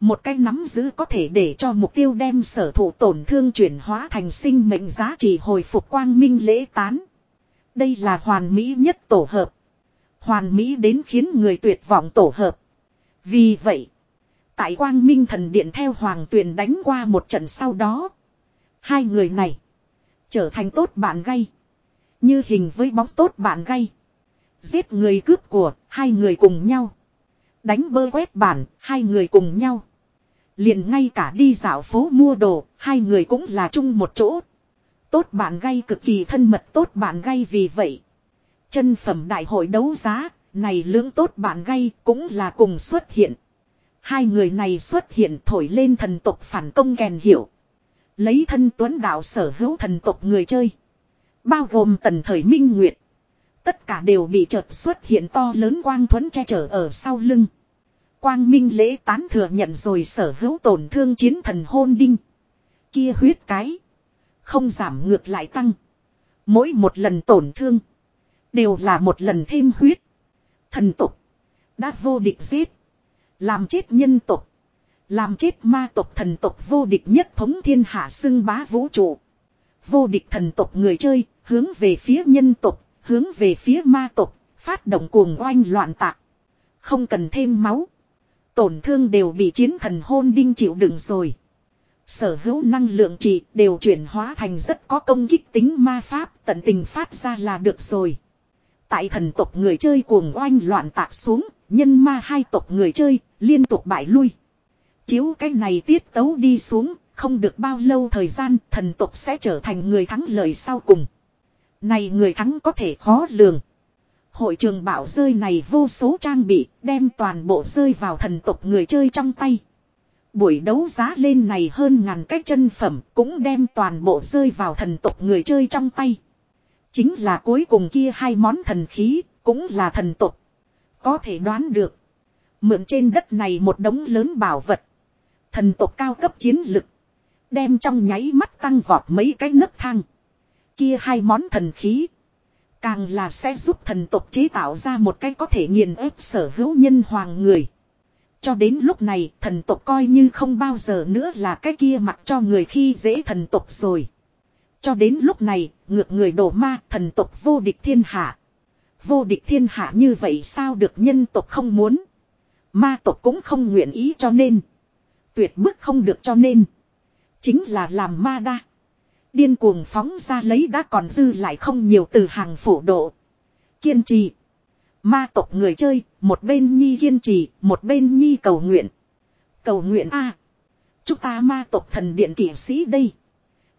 Một cái nắm giữ có thể để cho mục tiêu đem sở thụ tổn thương chuyển hóa thành sinh mệnh giá trị hồi phục quang minh lễ tán. Đây là hoàn mỹ nhất tổ hợp. Hoàn mỹ đến khiến người tuyệt vọng tổ hợp. Vì vậy, tại quang minh thần điện theo hoàng tuyền đánh qua một trận sau đó. Hai người này trở thành tốt bạn gay. Như hình với bóng tốt bạn gay. Giết người cướp của, hai người cùng nhau. Đánh bơ quét bản, hai người cùng nhau. Liền ngay cả đi dạo phố mua đồ, hai người cũng là chung một chỗ. Tốt bạn gay cực kỳ thân mật tốt bạn gay vì vậy. Chân phẩm đại hội đấu giá, này lưỡng tốt bạn gay cũng là cùng xuất hiện. Hai người này xuất hiện thổi lên thần tộc phản công kèn hiểu. Lấy thân tuấn đạo sở hữu thần tộc người chơi. Bao gồm tần thời minh nguyệt. Tất cả đều bị chợt xuất hiện to lớn quang thuẫn che chở ở sau lưng. Quang minh lễ tán thừa nhận rồi sở hữu tổn thương chiến thần hôn đinh. Kia huyết cái. Không giảm ngược lại tăng. Mỗi một lần tổn thương. Đều là một lần thêm huyết. Thần tục. Đã vô địch giết. Làm chết nhân tục. Làm chết ma tộc thần tộc vô địch nhất thống thiên hạ xưng bá vũ trụ. Vô địch thần tộc người chơi, hướng về phía nhân tộc, hướng về phía ma tộc, phát động cuồng oanh loạn tạc. Không cần thêm máu. Tổn thương đều bị chiến thần hôn đinh chịu đựng rồi. Sở hữu năng lượng trị đều chuyển hóa thành rất có công kích tính ma pháp tận tình phát ra là được rồi. Tại thần tộc người chơi cuồng oanh loạn tạc xuống, nhân ma hai tộc người chơi liên tục bại lui. Chiếu cái này tiết tấu đi xuống, không được bao lâu thời gian thần tộc sẽ trở thành người thắng lợi sau cùng. Này người thắng có thể khó lường. Hội trường bảo rơi này vô số trang bị đem toàn bộ rơi vào thần tộc người chơi trong tay. Buổi đấu giá lên này hơn ngàn cái chân phẩm cũng đem toàn bộ rơi vào thần tộc người chơi trong tay. Chính là cuối cùng kia hai món thần khí cũng là thần tộc. Có thể đoán được. Mượn trên đất này một đống lớn bảo vật. Thần tộc cao cấp chiến lực. Đem trong nháy mắt tăng vọt mấy cái nấc thang. Kia hai món thần khí. Càng là sẽ giúp thần tộc chế tạo ra một cái có thể nghiền ép sở hữu nhân hoàng người. Cho đến lúc này, thần tộc coi như không bao giờ nữa là cái kia mặc cho người khi dễ thần tộc rồi. Cho đến lúc này, ngược người đổ ma, thần tộc vô địch thiên hạ. Vô địch thiên hạ như vậy sao được nhân tộc không muốn. Ma tộc cũng không nguyện ý cho nên. Tuyệt bức không được cho nên. Chính là làm ma đa. Điên cuồng phóng ra lấy đã còn dư lại không nhiều từ hàng phổ độ. Kiên trì. Ma tộc người chơi, một bên nhi kiên trì, một bên nhi cầu nguyện. Cầu nguyện a Chúng ta ma tộc thần điện kỷ sĩ đây.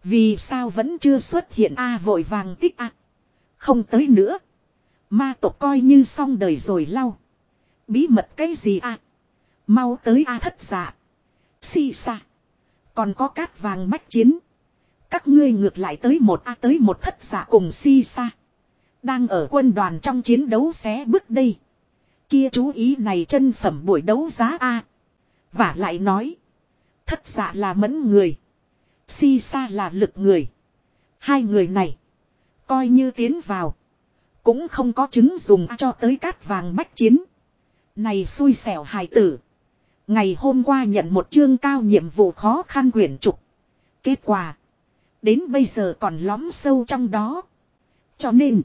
Vì sao vẫn chưa xuất hiện a vội vàng tích a Không tới nữa. Ma tộc coi như xong đời rồi lau. Bí mật cái gì a Mau tới a thất giả. Si sa. Còn có cát vàng bách chiến. Các ngươi ngược lại tới một A tới một thất giả cùng si sa. Đang ở quân đoàn trong chiến đấu xé bước đây. Kia chú ý này chân phẩm buổi đấu giá A. Và lại nói. Thất giả là mẫn người. Si sa là lực người. Hai người này. Coi như tiến vào. Cũng không có chứng dùng cho tới cát vàng bách chiến. Này xui xẻo hài tử. Ngày hôm qua nhận một chương cao nhiệm vụ khó khăn quyển trục. Kết quả. Đến bây giờ còn lõm sâu trong đó. Cho nên.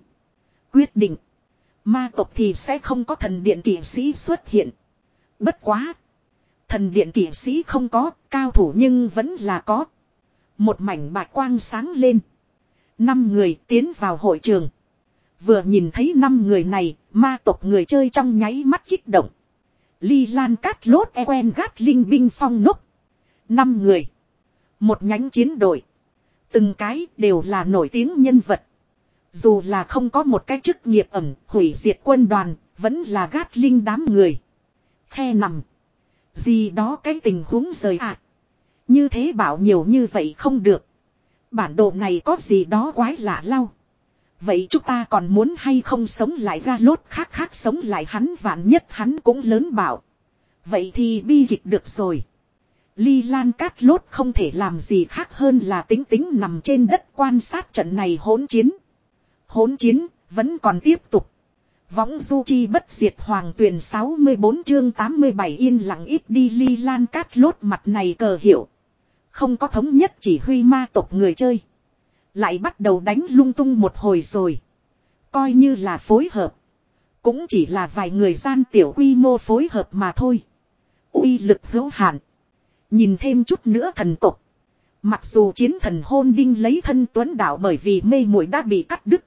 Quyết định. Ma tộc thì sẽ không có thần điện kỷ sĩ xuất hiện. Bất quá. Thần điện kỷ sĩ không có, cao thủ nhưng vẫn là có. Một mảnh bạch quang sáng lên. Năm người tiến vào hội trường. Vừa nhìn thấy năm người này, ma tộc người chơi trong nháy mắt kích động. Ly Lan Cát Lốt E quen gát linh binh phong nốc. Năm người. Một nhánh chiến đội. Từng cái đều là nổi tiếng nhân vật. Dù là không có một cái chức nghiệp ẩm hủy diệt quân đoàn, vẫn là gát linh đám người. Khe nằm. Gì đó cái tình huống rời ạ. Như thế bảo nhiều như vậy không được. Bản đồ này có gì đó quái lạ lau. Vậy chúng ta còn muốn hay không sống lại ga lốt khác khác sống lại hắn vạn nhất hắn cũng lớn bảo. Vậy thì bi kịch được rồi. Ly Lan Cát Lốt không thể làm gì khác hơn là tính tính nằm trên đất quan sát trận này hỗn chiến. Hỗn chiến, vẫn còn tiếp tục. Võng du chi bất diệt hoàng tuyển 64 chương 87 yên lặng ít đi ly lan cát lốt mặt này cờ hiểu Không có thống nhất chỉ huy ma tộc người chơi. Lại bắt đầu đánh lung tung một hồi rồi. Coi như là phối hợp. Cũng chỉ là vài người gian tiểu quy mô phối hợp mà thôi. uy lực hữu hạn. Nhìn thêm chút nữa thần tộc. Mặc dù chiến thần hôn đinh lấy thân tuấn đạo bởi vì mê muội đã bị cắt đứt.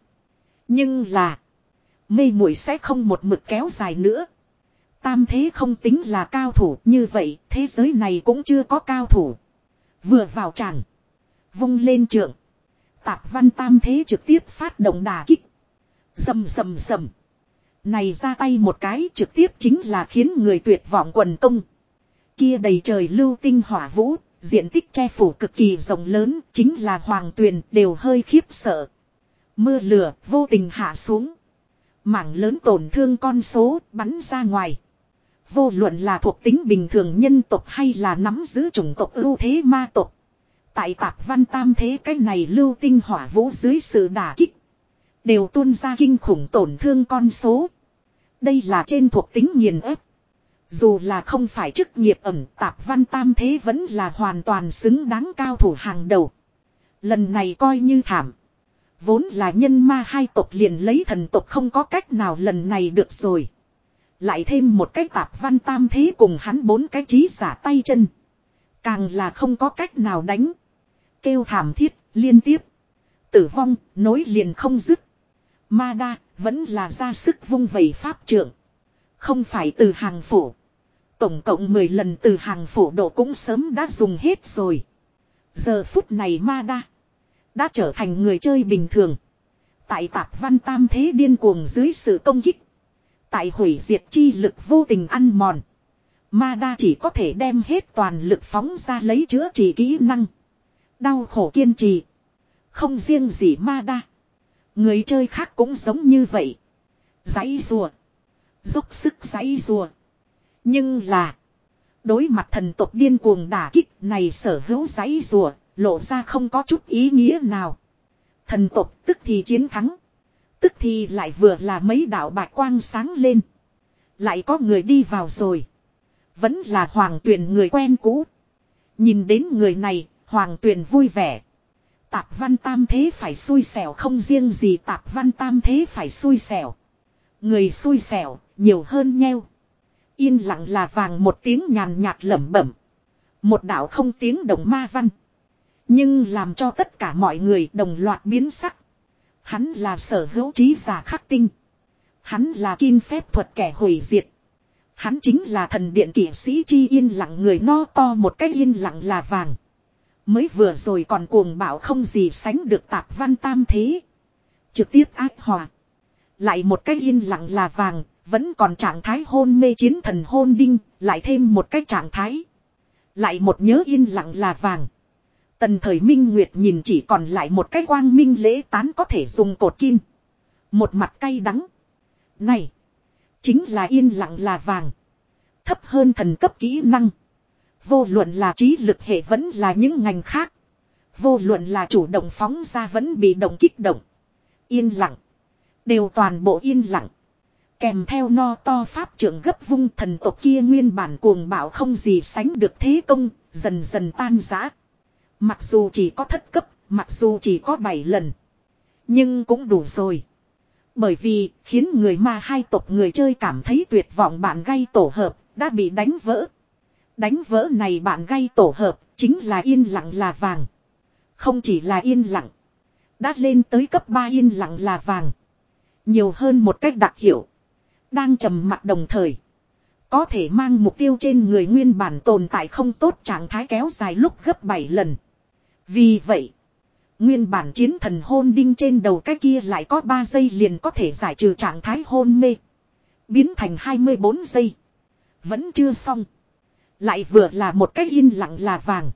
Nhưng là. Mê muội sẽ không một mực kéo dài nữa. Tam thế không tính là cao thủ, như vậy, thế giới này cũng chưa có cao thủ. Vừa vào tràng. Vung lên trượng. Tạp văn tam thế trực tiếp phát động đà kích. Dầm dầm dầm. Này ra tay một cái trực tiếp chính là khiến người tuyệt vọng quần công. Kia đầy trời lưu tinh hỏa vũ, diện tích che phủ cực kỳ rộng lớn, chính là hoàng tuyền đều hơi khiếp sợ. Mưa lửa vô tình hạ xuống. Mảng lớn tổn thương con số bắn ra ngoài. Vô luận là thuộc tính bình thường nhân tộc hay là nắm giữ chủng tộc ưu thế ma tộc. Tại tạp văn tam thế cái này lưu tinh hỏa vũ dưới sự đả kích. Đều tuôn ra kinh khủng tổn thương con số. Đây là trên thuộc tính nghiền ép. Dù là không phải chức nghiệp ẩm tạp văn tam thế vẫn là hoàn toàn xứng đáng cao thủ hàng đầu. Lần này coi như thảm. Vốn là nhân ma hai tộc liền lấy thần tộc không có cách nào lần này được rồi. Lại thêm một cái tạp văn tam thế cùng hắn bốn cái trí giả tay chân. Càng là không có cách nào đánh. Kêu thảm thiết, liên tiếp. Tử vong, nối liền không dứt. Ma đa, vẫn là ra sức vung vẩy pháp trưởng. Không phải từ hàng phủ. Tổng cộng 10 lần từ hàng phủ độ cũng sớm đã dùng hết rồi. Giờ phút này ma đa. Đã trở thành người chơi bình thường. Tại tạp văn tam thế điên cuồng dưới sự công kích. Tại hủy diệt chi lực vô tình ăn mòn. Ma đa chỉ có thể đem hết toàn lực phóng ra lấy chữa trị kỹ năng. Đau khổ kiên trì. Không riêng gì ma đa. Người chơi khác cũng giống như vậy. Giấy rùa. Dốc sức giấy rùa. Nhưng là. Đối mặt thần tộc điên cuồng đả kích này sở hữu giấy rùa. Lộ ra không có chút ý nghĩa nào. Thần tộc tức thì chiến thắng. Tức thì lại vừa là mấy đạo bạch quang sáng lên. Lại có người đi vào rồi. Vẫn là hoàng tuyển người quen cũ. Nhìn đến người này, hoàng Tuyền vui vẻ. Tạp văn tam thế phải xui xẻo không riêng gì tạp văn tam thế phải xui xẻo. Người xui xẻo, nhiều hơn nheo. Yên lặng là vàng một tiếng nhàn nhạt lẩm bẩm. Một đạo không tiếng đồng ma văn. Nhưng làm cho tất cả mọi người đồng loạt biến sắc. Hắn là sở hữu trí giả khắc tinh. Hắn là kim phép thuật kẻ hủy diệt. Hắn chính là thần điện kỷ sĩ chi yên lặng người no to một cách yên lặng là vàng. Mới vừa rồi còn cuồng bảo không gì sánh được tạp văn tam thế. Trực tiếp ác hòa. Lại một cách yên lặng là vàng, vẫn còn trạng thái hôn mê chiến thần hôn đinh, lại thêm một cái trạng thái. Lại một nhớ yên lặng là vàng. Tần thời minh nguyệt nhìn chỉ còn lại một cái quang minh lễ tán có thể dùng cột kim. Một mặt cay đắng. Này. Chính là yên lặng là vàng. Thấp hơn thần cấp kỹ năng. Vô luận là trí lực hệ vẫn là những ngành khác. Vô luận là chủ động phóng ra vẫn bị động kích động. Yên lặng. Đều toàn bộ yên lặng. Kèm theo no to pháp trưởng gấp vung thần tộc kia nguyên bản cuồng bạo không gì sánh được thế công, dần dần tan rã. Mặc dù chỉ có thất cấp, mặc dù chỉ có 7 lần. Nhưng cũng đủ rồi. Bởi vì khiến người ma hai tộc người chơi cảm thấy tuyệt vọng bạn gây tổ hợp, đã bị đánh vỡ. Đánh vỡ này bạn gây tổ hợp, chính là yên lặng là vàng. Không chỉ là yên lặng. Đã lên tới cấp 3 yên lặng là vàng. Nhiều hơn một cách đặc hiệu. Đang trầm mặt đồng thời. Có thể mang mục tiêu trên người nguyên bản tồn tại không tốt trạng thái kéo dài lúc gấp 7 lần. Vì vậy, nguyên bản chiến thần hôn đinh trên đầu cái kia lại có 3 giây liền có thể giải trừ trạng thái hôn mê. Biến thành 24 giây. Vẫn chưa xong. Lại vừa là một cái yên lặng là vàng.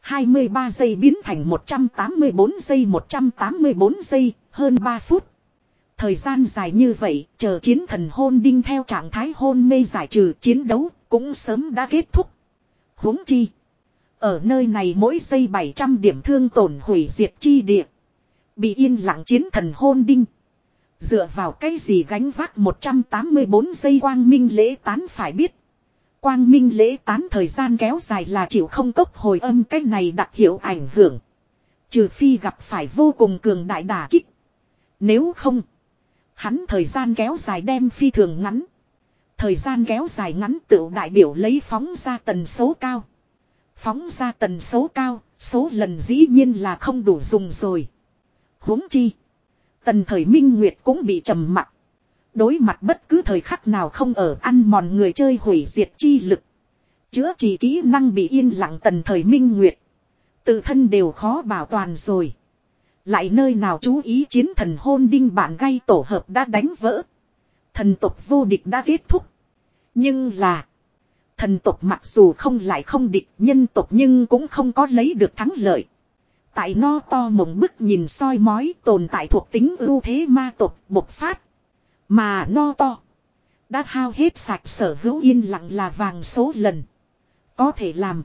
23 giây biến thành 184 giây 184 giây, Hơn 3 phút. Thời gian dài như vậy, chờ chiến thần hôn đinh theo trạng thái hôn mê giải trừ chiến đấu, cũng sớm đã kết thúc. huống chi. Ở nơi này mỗi giây 700 điểm thương tổn hủy diệt chi địa. Bị yên lặng chiến thần hôn đinh. Dựa vào cái gì gánh vác 184 giây quang minh lễ tán phải biết. Quang minh lễ tán thời gian kéo dài là chịu không cốc hồi âm cái này đặc hiệu ảnh hưởng. Trừ phi gặp phải vô cùng cường đại đả kích. Nếu không. Hắn thời gian kéo dài đem phi thường ngắn. Thời gian kéo dài ngắn tựu đại biểu lấy phóng ra tần số cao. Phóng ra tần số cao, số lần dĩ nhiên là không đủ dùng rồi. huống chi. Tần thời minh nguyệt cũng bị trầm mặc. Đối mặt bất cứ thời khắc nào không ở ăn mòn người chơi hủy diệt chi lực. Chữa trị kỹ năng bị yên lặng tần thời minh nguyệt. Tự thân đều khó bảo toàn rồi. Lại nơi nào chú ý chiến thần hôn đinh bạn gây tổ hợp đã đánh vỡ. Thần tộc vô địch đã kết thúc. Nhưng là. Thần tộc mặc dù không lại không địch, nhân tộc nhưng cũng không có lấy được thắng lợi. Tại no to mộng bức nhìn soi mói tồn tại thuộc tính ưu thế ma tộc bộc phát. Mà no to. Đã hao hết sạch sở hữu yên lặng là vàng số lần. Có thể làm.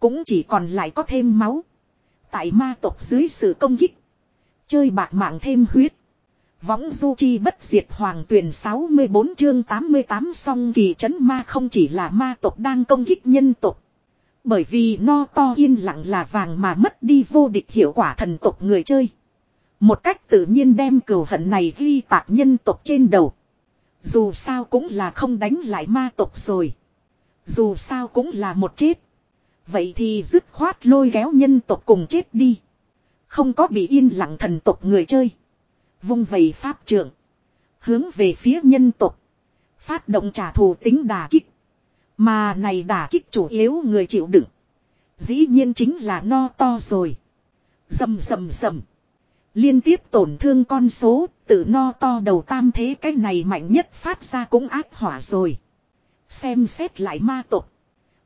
Cũng chỉ còn lại có thêm máu. Tại ma tộc dưới sự công kích. Chơi bạc mạng thêm huyết. Võng du chi bất diệt hoàng tuyển 64 chương 88 song kỳ trấn ma không chỉ là ma tộc đang công kích nhân tộc. Bởi vì no to yên lặng là vàng mà mất đi vô địch hiệu quả thần tộc người chơi. Một cách tự nhiên đem cừu hận này ghi tạc nhân tộc trên đầu. Dù sao cũng là không đánh lại ma tộc rồi. Dù sao cũng là một chết. Vậy thì dứt khoát lôi kéo nhân tộc cùng chết đi. Không có bị yên lặng thần tộc người chơi. Vung vầy pháp trưởng. Hướng về phía nhân tộc. Phát động trả thù tính đà kích. Mà này đà kích chủ yếu người chịu đựng. Dĩ nhiên chính là no to rồi. Dầm dầm dầm. Liên tiếp tổn thương con số, tự no to đầu tam thế cái này mạnh nhất phát ra cũng ác hỏa rồi. Xem xét lại ma tộc.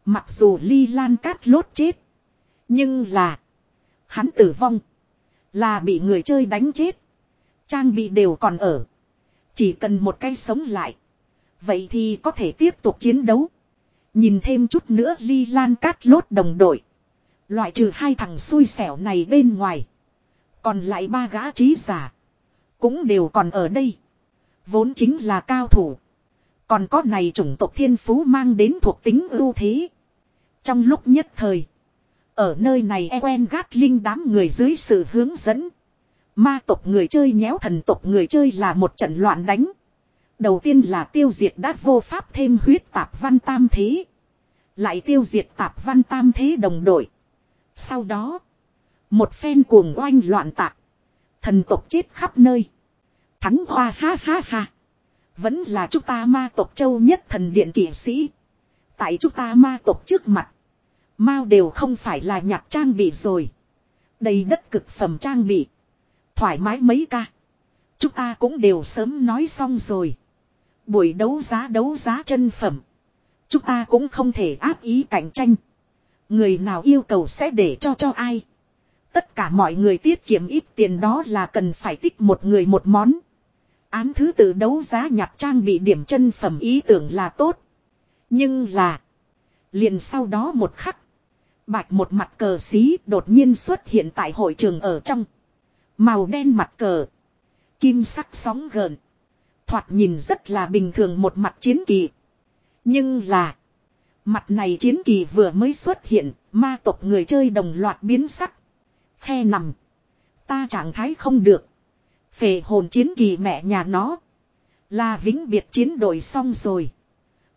Mặc dù ly lan cát lốt chết. Nhưng là. Hắn tử vong. Là bị người chơi đánh chết. Trang bị đều còn ở. Chỉ cần một cây sống lại. Vậy thì có thể tiếp tục chiến đấu. Nhìn thêm chút nữa ly lan cát lốt đồng đội. Loại trừ hai thằng xui xẻo này bên ngoài. Còn lại ba gã trí giả. Cũng đều còn ở đây. Vốn chính là cao thủ. Còn có này chủng tộc thiên phú mang đến thuộc tính ưu thế. Trong lúc nhất thời. Ở nơi này e quen gát linh đám người dưới sự hướng dẫn. Ma tộc người chơi nhéo thần tộc người chơi là một trận loạn đánh. Đầu tiên là tiêu diệt đát vô pháp thêm huyết tạp văn tam thế. Lại tiêu diệt tạp văn tam thế đồng đội. Sau đó. Một phen cuồng oanh loạn tạc. Thần tộc chết khắp nơi. Thắng hoa ha ha ha. Vẫn là chúng ta ma tộc châu nhất thần điện kỷ sĩ. Tại chúng ta ma tộc trước mặt. Mao đều không phải là nhặt trang bị rồi. Đầy đất cực phẩm trang bị. Thoải mái mấy ca. Chúng ta cũng đều sớm nói xong rồi. Buổi đấu giá đấu giá chân phẩm. Chúng ta cũng không thể áp ý cạnh tranh. Người nào yêu cầu sẽ để cho cho ai. Tất cả mọi người tiết kiệm ít tiền đó là cần phải tích một người một món. Án thứ tự đấu giá nhặt trang bị điểm chân phẩm ý tưởng là tốt. Nhưng là. Liền sau đó một khắc. Bạch một mặt cờ xí đột nhiên xuất hiện tại hội trường ở trong. Màu đen mặt cờ. Kim sắc sóng gợn. Thoạt nhìn rất là bình thường một mặt chiến kỳ. Nhưng là. Mặt này chiến kỳ vừa mới xuất hiện. Ma tộc người chơi đồng loạt biến sắc. Khe nằm. Ta trạng thái không được. Phệ hồn chiến kỳ mẹ nhà nó. Là vĩnh biệt chiến đội xong rồi.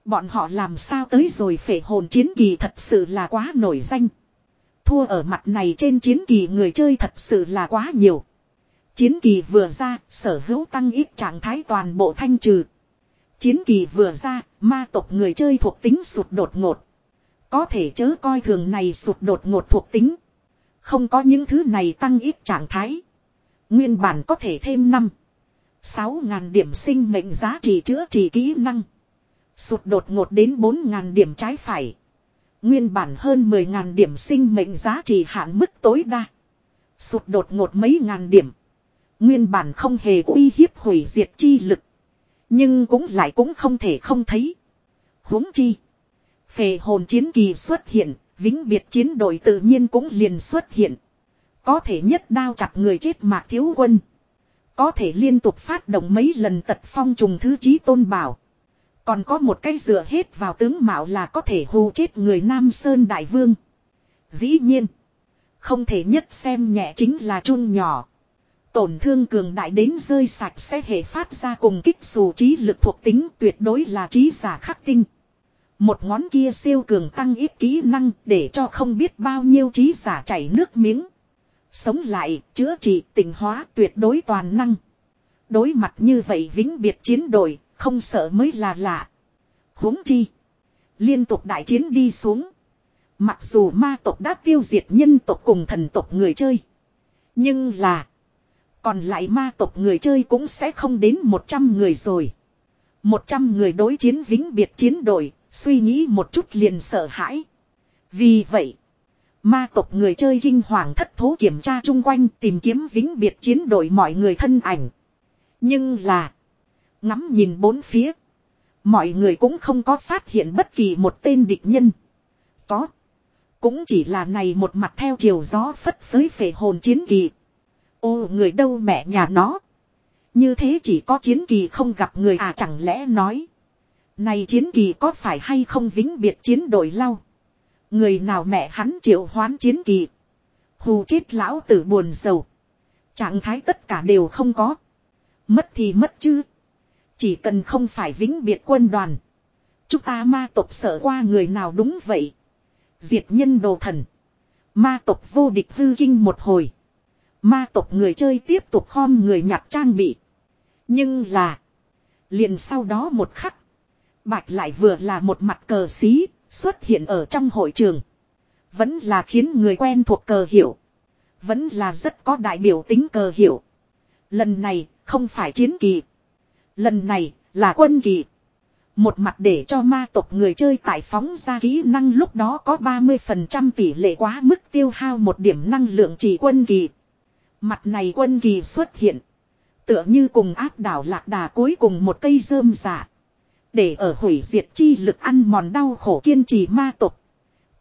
Bọn họ làm sao tới rồi phệ hồn chiến kỳ thật sự là quá nổi danh. Thua ở mặt này trên chiến kỳ người chơi thật sự là quá nhiều. Chiến kỳ vừa ra, sở hữu tăng ít trạng thái toàn bộ thanh trừ. Chiến kỳ vừa ra, ma tộc người chơi thuộc tính sụt đột ngột. Có thể chớ coi thường này sụt đột ngột thuộc tính. Không có những thứ này tăng ít trạng thái. Nguyên bản có thể thêm 5. 6 ngàn điểm sinh mệnh giá trị chữa trị kỹ năng. Sụt đột ngột đến 4 ngàn điểm trái phải. Nguyên bản hơn 10 ngàn điểm sinh mệnh giá trị hạn mức tối đa. Sụt đột ngột mấy ngàn điểm. Nguyên bản không hề uy hiếp hủy diệt chi lực. Nhưng cũng lại cũng không thể không thấy. huống chi. phề hồn chiến kỳ xuất hiện, vĩnh biệt chiến đội tự nhiên cũng liền xuất hiện. Có thể nhất đao chặt người chết mạc thiếu quân. Có thể liên tục phát động mấy lần tật phong trùng thứ chí tôn bảo. Còn có một cái dựa hết vào tướng mạo là có thể hù chết người Nam Sơn Đại Vương. Dĩ nhiên. Không thể nhất xem nhẹ chính là chun nhỏ. Tổn thương cường đại đến rơi sạch sẽ hệ phát ra cùng kích dù trí lực thuộc tính tuyệt đối là trí giả khắc tinh. Một ngón kia siêu cường tăng ít kỹ năng để cho không biết bao nhiêu trí giả chảy nước miếng. Sống lại, chữa trị, tình hóa tuyệt đối toàn năng. Đối mặt như vậy vĩnh biệt chiến đội, không sợ mới là lạ. huống chi. Liên tục đại chiến đi xuống. Mặc dù ma tộc đã tiêu diệt nhân tộc cùng thần tộc người chơi. Nhưng là. Còn lại ma tộc người chơi cũng sẽ không đến 100 người rồi. 100 người đối chiến vĩnh biệt chiến đội, suy nghĩ một chút liền sợ hãi. Vì vậy, ma tộc người chơi kinh hoàng thất thố kiểm tra chung quanh tìm kiếm vĩnh biệt chiến đội mọi người thân ảnh. Nhưng là, ngắm nhìn bốn phía, mọi người cũng không có phát hiện bất kỳ một tên địch nhân. Có, cũng chỉ là này một mặt theo chiều gió phất phới phệ hồn chiến kỳ. Ô người đâu mẹ nhà nó. Như thế chỉ có chiến kỳ không gặp người à chẳng lẽ nói. Này chiến kỳ có phải hay không vĩnh biệt chiến đội lau. Người nào mẹ hắn triệu hoán chiến kỳ. Hù chết lão tử buồn sầu. Trạng thái tất cả đều không có. Mất thì mất chứ. Chỉ cần không phải vĩnh biệt quân đoàn. Chúng ta ma tộc sợ qua người nào đúng vậy. Diệt nhân đồ thần. Ma tộc vô địch hư kinh một hồi. Ma tộc người chơi tiếp tục khom người nhặt trang bị. Nhưng là. Liền sau đó một khắc. Bạch lại vừa là một mặt cờ xí. Xuất hiện ở trong hội trường. Vẫn là khiến người quen thuộc cờ hiểu. Vẫn là rất có đại biểu tính cờ hiểu. Lần này, không phải chiến kỳ. Lần này, là quân kỳ. Một mặt để cho ma tộc người chơi tại phóng ra kỹ năng lúc đó có 30% tỷ lệ quá mức tiêu hao một điểm năng lượng chỉ quân kỳ. Mặt này quân kỳ xuất hiện. Tựa như cùng áp đảo lạc đà cuối cùng một cây rơm giả. Để ở hủy diệt chi lực ăn mòn đau khổ kiên trì ma tộc.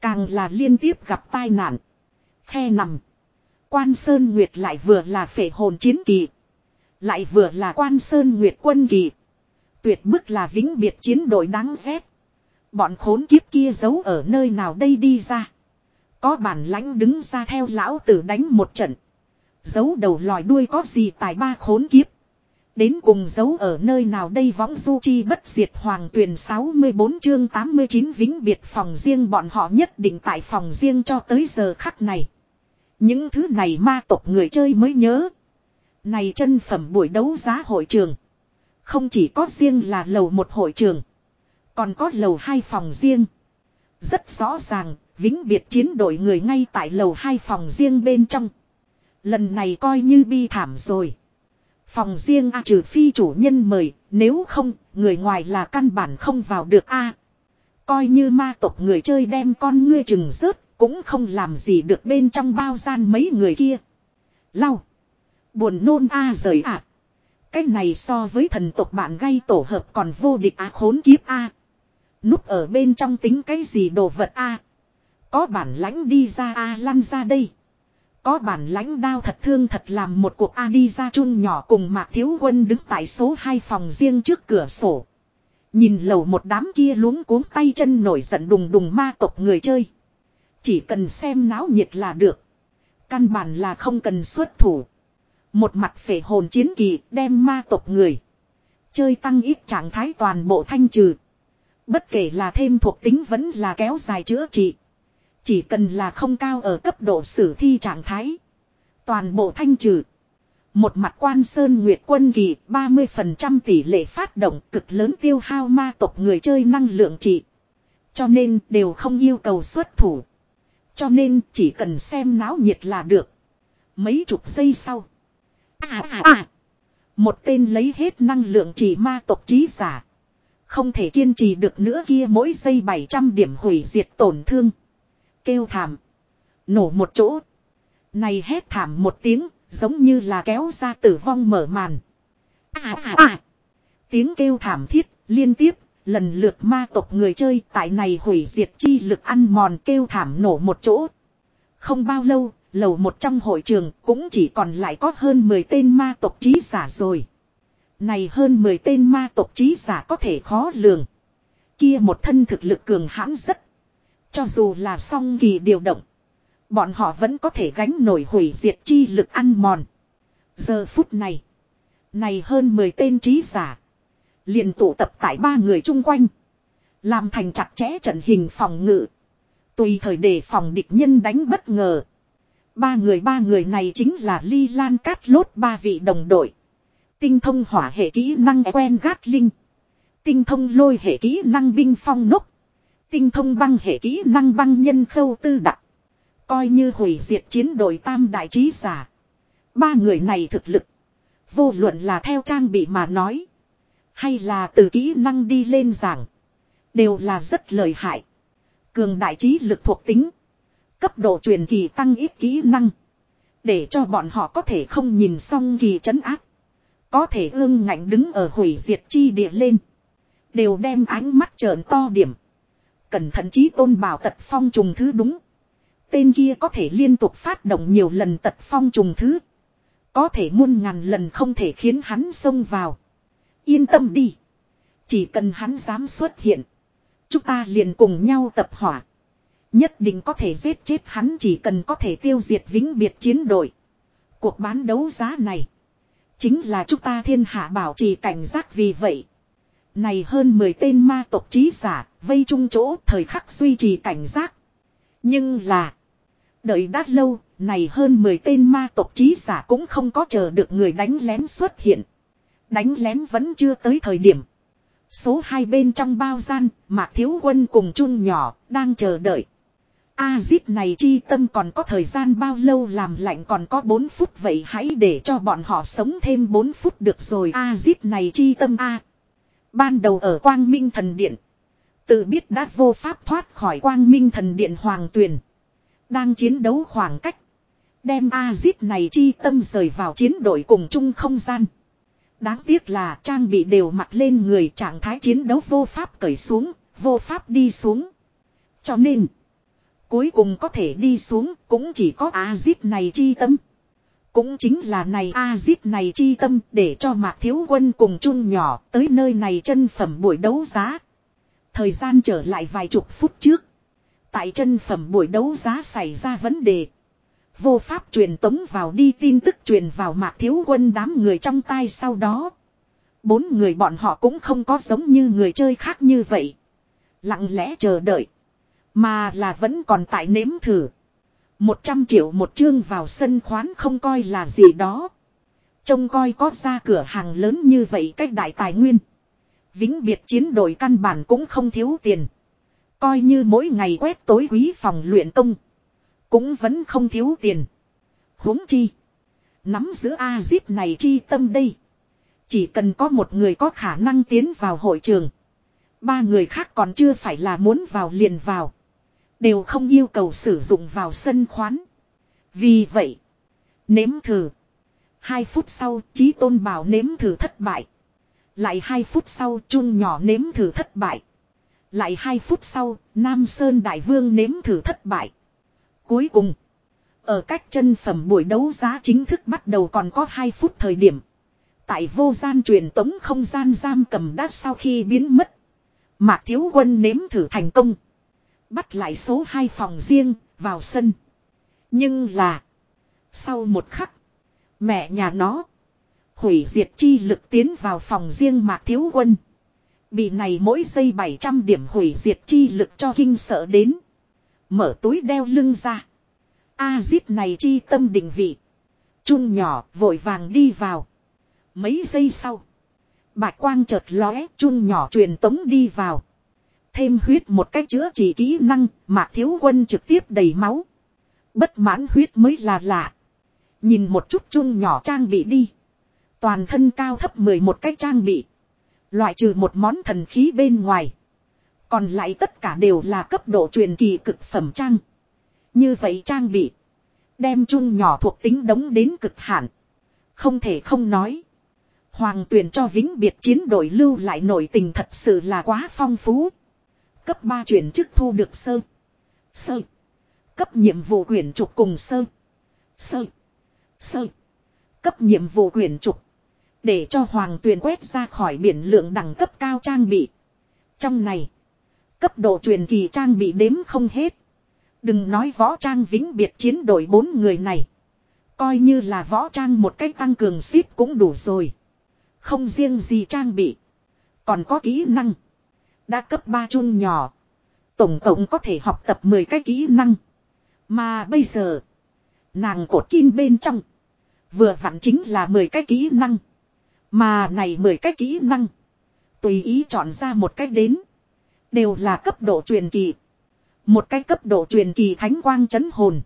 Càng là liên tiếp gặp tai nạn. Khe nằm. Quan Sơn Nguyệt lại vừa là phệ hồn chiến kỳ. Lại vừa là quan Sơn Nguyệt quân kỳ. Tuyệt bức là vĩnh biệt chiến đội đáng ghét. Bọn khốn kiếp kia giấu ở nơi nào đây đi ra. Có bản lãnh đứng ra theo lão tử đánh một trận. Giấu đầu lòi đuôi có gì tài ba khốn kiếp. Đến cùng giấu ở nơi nào đây võng du chi bất diệt hoàng tuyển 64 chương 89 vĩnh biệt phòng riêng bọn họ nhất định tại phòng riêng cho tới giờ khắc này. Những thứ này ma tộc người chơi mới nhớ. Này chân phẩm buổi đấu giá hội trường. Không chỉ có riêng là lầu một hội trường. Còn có lầu hai phòng riêng. Rất rõ ràng, vĩnh biệt chiến đội người ngay tại lầu hai phòng riêng bên trong. Lần này coi như bi thảm rồi. Phòng riêng A trừ phi chủ nhân mời, nếu không, người ngoài là căn bản không vào được A. Coi như ma tộc người chơi đem con ngươi chừng rớt, cũng không làm gì được bên trong bao gian mấy người kia. Lau. Buồn nôn A rời ạ. À. Cái này so với thần tộc bạn gây tổ hợp còn vô địch á khốn kiếp A. Núp ở bên trong tính cái gì đồ vật A. Có bản lãnh đi ra A lăn ra đây. Có bản lãnh đao thật thương thật làm một cuộc A đi ra chun nhỏ cùng Mạc Thiếu Quân đứng tại số 2 phòng riêng trước cửa sổ. Nhìn lầu một đám kia luống cuống tay chân nổi giận đùng đùng ma tộc người chơi. Chỉ cần xem náo nhiệt là được. Căn bản là không cần xuất thủ. Một mặt phể hồn chiến kỳ đem ma tộc người. Chơi tăng ít trạng thái toàn bộ thanh trừ. Bất kể là thêm thuộc tính vẫn là kéo dài chữa trị. Chỉ cần là không cao ở cấp độ sử thi trạng thái. Toàn bộ thanh trừ. Một mặt quan sơn nguyệt quân kỳ 30% tỷ lệ phát động, cực lớn tiêu hao ma tộc người chơi năng lượng trị. Cho nên đều không yêu cầu xuất thủ. Cho nên chỉ cần xem náo nhiệt là được. Mấy chục giây sau. À à à. Một tên lấy hết năng lượng chỉ ma tộc trí giả. Không thể kiên trì được nữa kia mỗi giây 700 điểm hủy diệt tổn thương. Kêu thảm. Nổ một chỗ. Này hét thảm một tiếng, Giống như là kéo ra tử vong mở màn. À à à. Tiếng kêu thảm thiết, liên tiếp, lần lượt ma tộc người chơi tại này hủy diệt chi lực ăn mòn kêu thảm nổ một chỗ. Không bao lâu, lầu một trong hội trường cũng chỉ còn lại có hơn 10 tên ma tộc trí giả rồi. Này hơn 10 tên ma tộc trí giả có thể khó lường. Kia một thân thực lực cường hãn rất. Cho dù là song kỳ điều động. Bọn họ vẫn có thể gánh nổi hủy diệt chi lực ăn mòn. Giờ phút này. Này hơn 10 tên trí giả. liền tụ tập tại ba người chung quanh. Làm thành chặt chẽ trận hình phòng ngự. Tùy thời để phòng địch nhân đánh bất ngờ. Ba người ba người này chính là Ly Lan Cát Lốt, ba vị đồng đội. Tinh thông hỏa hệ kỹ năng quen gát linh. Tinh thông lôi hệ kỹ năng binh phong nốc. Tinh thông băng hệ kỹ năng băng nhân khâu tư đặc. Coi như hủy diệt chiến đội tam đại trí giả. Ba người này thực lực. Vô luận là theo trang bị mà nói. Hay là từ kỹ năng đi lên giảng. Đều là rất lợi hại. Cường đại trí lực thuộc tính. Cấp độ truyền kỳ tăng ít kỹ năng. Để cho bọn họ có thể không nhìn xong kỳ trấn áp. Có thể ương ngạnh đứng ở hủy diệt chi địa lên. Đều đem ánh mắt trợn to điểm. Cẩn thận chí tôn bảo tật phong trùng thứ đúng. Tên kia có thể liên tục phát động nhiều lần tật phong trùng thứ. Có thể muôn ngàn lần không thể khiến hắn xông vào. Yên tâm đi. Chỉ cần hắn dám xuất hiện. Chúng ta liền cùng nhau tập hỏa. Nhất định có thể giết chết hắn, chỉ cần có thể tiêu diệt vĩnh biệt chiến đội. Cuộc bán đấu giá này. Chính là chúng ta thiên hạ bảo trì cảnh giác vì vậy. Này hơn 10 tên ma tộc trí giả, vây chung chỗ thời khắc duy trì cảnh giác. Nhưng là. Đợi đã lâu, này hơn 10 tên ma tộc trí giả cũng không có chờ được người đánh lén xuất hiện. Đánh lén vẫn chưa tới thời điểm. Số hai bên trong bao gian, Mạc Thiếu Quân cùng chung nhỏ, đang chờ đợi. A-zip này chi tâm còn có thời gian bao lâu làm lạnh còn có 4 phút vậy hãy để cho bọn họ sống thêm 4 phút được rồi A-zip này chi tâm A. Ban đầu ở Quang Minh Thần Điện. Tự biết đã vô pháp thoát khỏi Quang Minh Thần Điện Hoàng Tuyền. Đang chiến đấu khoảng cách. Đem A-zip này chi tâm rời vào chiến đội cùng chung không gian. Đáng tiếc là trang bị đều mặc lên người trạng thái chiến đấu vô pháp cởi xuống, vô pháp đi xuống. Cho nên... Cuối cùng có thể đi xuống cũng chỉ có A-zip này chi tâm. Cũng chính là này A-zip này chi tâm để cho Mạc Thiếu Quân cùng chung nhỏ tới nơi này chân phẩm buổi đấu giá. Thời gian trở lại vài chục phút trước. Tại chân phẩm buổi đấu giá xảy ra vấn đề. Vô pháp truyền tống vào đi tin tức truyền vào Mạc Thiếu Quân đám người trong tay sau đó. Bốn người bọn họ cũng không có giống như người chơi khác như vậy. Lặng lẽ chờ đợi. Mà là vẫn còn tại nếm thử. Một trăm triệu một chương vào sân khoán không coi là gì đó. Trông coi có ra cửa hàng lớn như vậy cách đại tài nguyên. Vĩnh biệt chiến đội căn bản cũng không thiếu tiền. Coi như mỗi ngày quét tối quý phòng luyện công. Cũng vẫn không thiếu tiền. huống chi. Nắm giữ A-zip này chi tâm đây. Chỉ cần có một người có khả năng tiến vào hội trường. Ba người khác còn chưa phải là muốn vào liền vào. Đều không yêu cầu sử dụng vào sân khoán. Vì vậy. Nếm thử. Hai phút sau trí tôn bảo nếm thử thất bại. Lại hai phút sau chun nhỏ nếm thử thất bại. Lại hai phút sau, Nam Sơn Đại Vương nếm thử thất bại. Cuối cùng. Ở cách chân phẩm buổi đấu giá chính thức bắt đầu còn có 2 phút thời điểm. Tại vô gian truyền tống không gian giam cầm đắt sau khi biến mất. Mạc Thiếu Quân nếm thử thành công. Bắt lại số 2 phòng riêng, vào sân. Nhưng là. Sau một khắc. Mẹ nhà nó. Hủy diệt chi lực tiến vào phòng riêng Mạc Thiếu Quân. Bị này mỗi giây 700 điểm hủy diệt chi lực cho kinh sợ đến. Mở túi đeo lưng ra. A-zip này chi tâm định vị. Chun nhỏ vội vàng đi vào. Mấy giây sau. Bạch quang chợt lóe chun nhỏ truyền tống đi vào. Thêm huyết một cách chữa trị kỹ năng, mạc thiếu quân trực tiếp đầy máu. Bất mãn huyết mới là lạ. Nhìn một chút chung nhỏ trang bị đi. Toàn thân cao thấp 11 cách trang bị. Loại trừ một món thần khí bên ngoài. Còn lại tất cả đều là cấp độ truyền kỳ cực phẩm trang. Như vậy trang bị. Đem chung nhỏ thuộc tính đống đến cực hạn. Không thể không nói. Hoàng tuyển cho vĩnh biệt chiến đội lưu lại nổi tình thật sự là quá phong phú. Cấp 3 chuyển chức thu được sơ. Sơ. Cấp nhiệm vụ quyển trục cùng sơ. Sơ. Sơ. Cấp nhiệm vụ quyển trục. Để cho hoàng tuyền quét ra khỏi biển lượng đẳng cấp cao trang bị. Trong này. Cấp độ truyền kỳ trang bị đếm không hết. Đừng nói võ trang vĩnh biệt chiến đội bốn người này. Coi như là võ trang một cách tăng cường ship cũng đủ rồi. Không riêng gì trang bị. Còn có kỹ năng. Đã cấp 3 chun nhỏ. Tổng cộng có thể học tập 10 cái kỹ năng. Mà bây giờ. Nàng cột kim bên trong. Vừa vặn chính là 10 cái kỹ năng. Mà này 10 cái kỹ năng. Tùy ý chọn ra một cách đến. Đều là cấp độ truyền kỳ. Một cái cấp độ truyền kỳ thánh quang chấn hồn.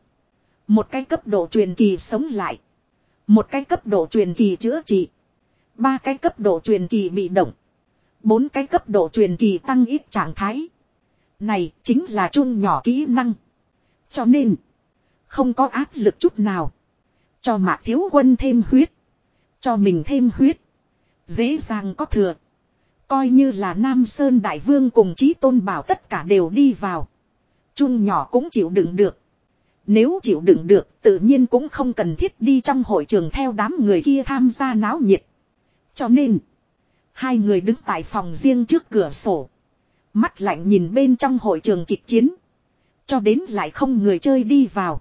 Một cái cấp độ truyền kỳ sống lại. Một cái cấp độ truyền kỳ chữa trị. Ba cái cấp độ truyền kỳ bị động. Bốn cái cấp độ truyền kỳ tăng ít trạng thái. Này chính là chung nhỏ kỹ năng. Cho nên. Không có áp lực chút nào. Cho mạc thiếu quân thêm huyết. Cho mình thêm huyết. Dễ dàng có thừa. Coi như là Nam Sơn Đại Vương cùng Chí Tôn Bảo tất cả đều đi vào. Chung nhỏ cũng chịu đựng được. Nếu chịu đựng được tự nhiên cũng không cần thiết đi trong hội trường theo đám người kia tham gia náo nhiệt. Cho nên, hai người đứng tại phòng riêng trước cửa sổ. Mắt lạnh nhìn bên trong hội trường kịch chiến. Cho đến lại không người chơi đi vào.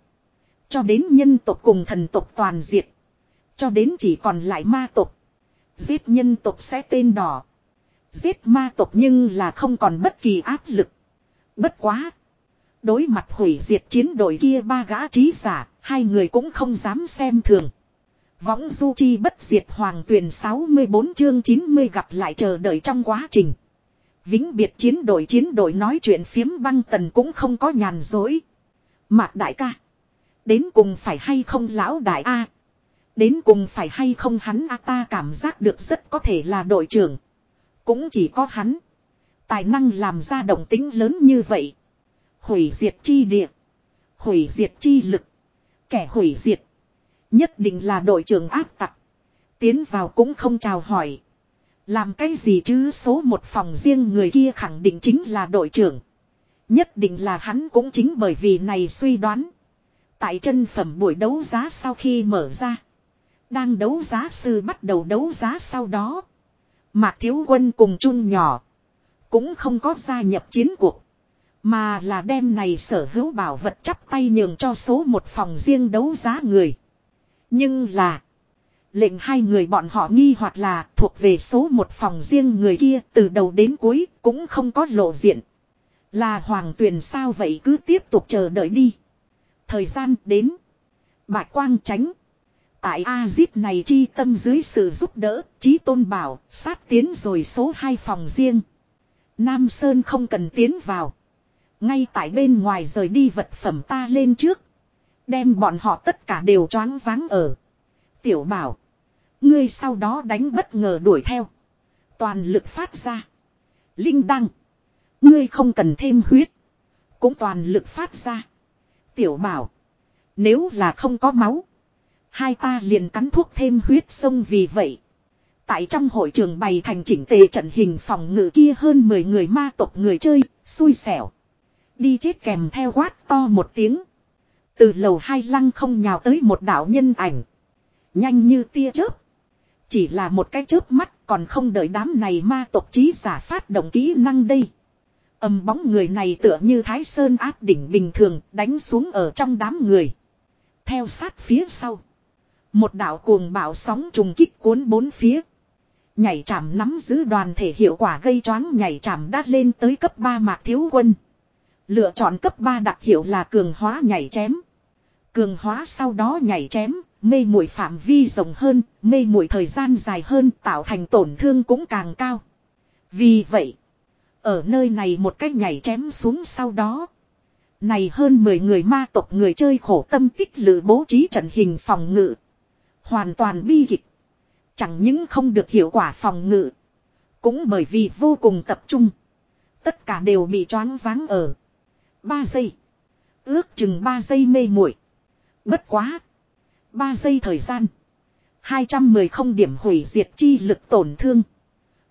Cho đến nhân tộc cùng thần tộc toàn diệt. Cho đến chỉ còn lại ma tộc. Giết nhân tộc sẽ tên đỏ. Giết ma tộc nhưng là không còn bất kỳ áp lực. Bất quá. Đối mặt hủy diệt chiến đội kia ba gã trí giả, hai người cũng không dám xem thường. Võng du chi bất diệt hoàng tuyển 64 chương 90 gặp lại chờ đợi trong quá trình. Vĩnh biệt chiến đội chiến đội nói chuyện phiếm băng tần cũng không có nhàn dối. Mạc đại ca. Đến cùng phải hay không lão đại A. Đến cùng phải hay không hắn A ta cảm giác được rất có thể là đội trưởng. Cũng chỉ có hắn. Tài năng làm ra động tính lớn như vậy. Hủy diệt chi địa. Hủy diệt chi lực. Kẻ hủy diệt. Nhất định là đội trưởng áp tặc. Tiến vào cũng không chào hỏi. Làm cái gì chứ số một phòng riêng người kia khẳng định chính là đội trưởng. Nhất định là hắn cũng chính bởi vì này suy đoán. Tại chân phẩm buổi đấu giá sau khi mở ra. Đang đấu giá sư bắt đầu đấu giá sau đó. Mạc Thiếu Quân cùng chung nhỏ. Cũng không có gia nhập chiến cuộc. Mà là đem này sở hữu bảo vật chắp tay nhường cho số một phòng riêng đấu giá người. Nhưng là. Lệnh hai người bọn họ nghi hoặc là thuộc về số một phòng riêng người kia từ đầu đến cuối cũng không có lộ diện. Là hoàng tuyền sao vậy cứ tiếp tục chờ đợi đi. Thời gian đến. Bạch quang tránh. Tại A-zip này chi tâm dưới sự giúp đỡ, trí tôn bảo, sát tiến rồi số 2 phòng riêng. Nam Sơn không cần tiến vào. Ngay tại bên ngoài rời đi vật phẩm ta lên trước. Đem bọn họ tất cả đều choáng váng ở. Tiểu bảo. Ngươi sau đó đánh bất ngờ đuổi theo. Toàn lực phát ra. Linh đăng. Ngươi không cần thêm huyết. Cũng toàn lực phát ra. Tiểu bảo. Nếu là không có máu. Hai ta liền cắn thuốc thêm huyết sông vì vậy. Tại trong hội trường bày thành chỉnh tề trận hình phòng ngự kia hơn 10 người ma tộc người chơi, xui xẻo. Đi chết kèm theo quát to một tiếng. Từ lầu hai lăng không nhào tới một đạo nhân ảnh. Nhanh như tia chớp. Chỉ là một cái chớp mắt, còn không đợi đám này ma tộc trí giả phát động kỹ năng đây. Âm bóng người này tựa như thái sơn áp đỉnh bình thường, đánh xuống ở trong đám người. Theo sát phía sau. Một đạo cuồng bạo sóng trùng kích cuốn bốn phía. Nhảy chạm nắm giữ đoàn thể hiệu quả gây choáng nhảy chạm đã lên tới cấp 3 mạc thiếu quân. Lựa chọn cấp 3 đặc hiệu là cường hóa nhảy chém. Cường hóa sau đó nhảy chém, mê muội phạm vi rộng hơn, mê muội thời gian dài hơn tạo thành tổn thương cũng càng cao. Vì vậy, ở nơi này một cách nhảy chém xuống sau đó. Này hơn 10 người ma tộc người chơi khổ tâm tích lự bố trí trận hình phòng ngự. Hoàn toàn bi kịch. Chẳng những không được hiệu quả phòng ngự. Cũng bởi vì vô cùng tập trung. Tất cả đều bị choáng váng ở. 3 giây. Ước chừng 3 giây mê muội Bất quá. 3 giây thời gian. 210 không điểm hủy diệt chi lực tổn thương.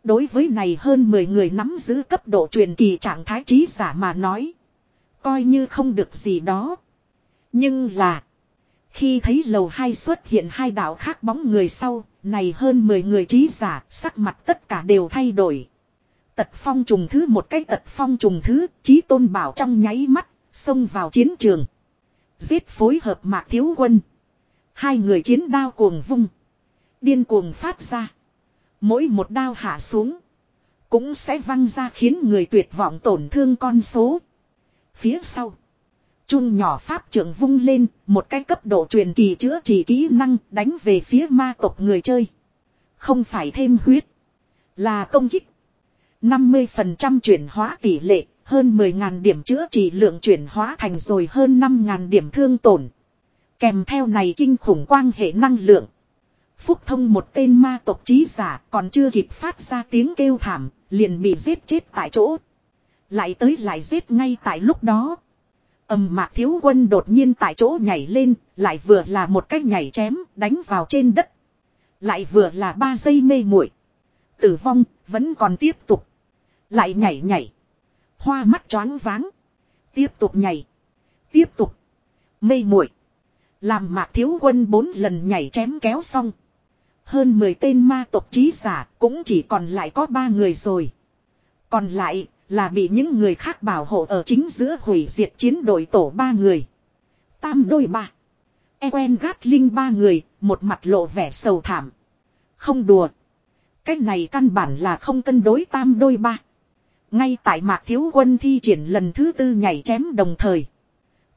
Đối với này hơn 10 người nắm giữ cấp độ truyền kỳ trạng thái trí giả mà nói. Coi như không được gì đó. Nhưng là. Khi thấy lầu hai xuất hiện hai đạo khác bóng người sau, này hơn 10 người trí giả, sắc mặt tất cả đều thay đổi. Tật phong trùng thứ một cái tật phong trùng thứ, trí tôn bảo trong nháy mắt, xông vào chiến trường. Giết phối hợp mạc thiếu quân. Hai người chiến đao cuồng vung. Điên cuồng phát ra. Mỗi một đao hạ xuống. Cũng sẽ văng ra khiến người tuyệt vọng tổn thương con số. Phía sau. Chun nhỏ pháp trưởng vung lên, một cái cấp độ truyền kỳ chữa trị kỹ năng đánh về phía ma tộc người chơi. Không phải thêm huyết, là công kích. 50% chuyển hóa tỷ lệ, hơn 10.000 điểm chữa trị lượng chuyển hóa thành rồi hơn 5.000 điểm thương tổn. Kèm theo này kinh khủng quan hệ năng lượng. Phúc thông một tên ma tộc trí giả còn chưa kịp phát ra tiếng kêu thảm, liền bị giết chết tại chỗ. Lại tới lại giết ngay tại lúc đó. ầm mạc thiếu quân đột nhiên tại chỗ nhảy lên, lại vừa là một cách nhảy chém, đánh vào trên đất. Lại vừa là ba giây mê muội Tử vong, vẫn còn tiếp tục. Lại nhảy nhảy. Hoa mắt choáng váng. Tiếp tục nhảy. Tiếp tục. Mây muội Làm mạc thiếu quân bốn lần nhảy chém kéo xong. Hơn 10 tên ma tộc trí giả cũng chỉ còn lại có ba người rồi. Còn lại là bị những người khác bảo hộ ở chính giữa hủy diệt chiến đội tổ ba người. Tam đôi ba. E quen gát linh ba người, một mặt lộ vẻ sầu thảm. Không đùa. Cái này căn bản là không cân đối tam đôi ba. Ngay tại mạc thiếu quân thi triển lần thứ tư nhảy chém đồng thời.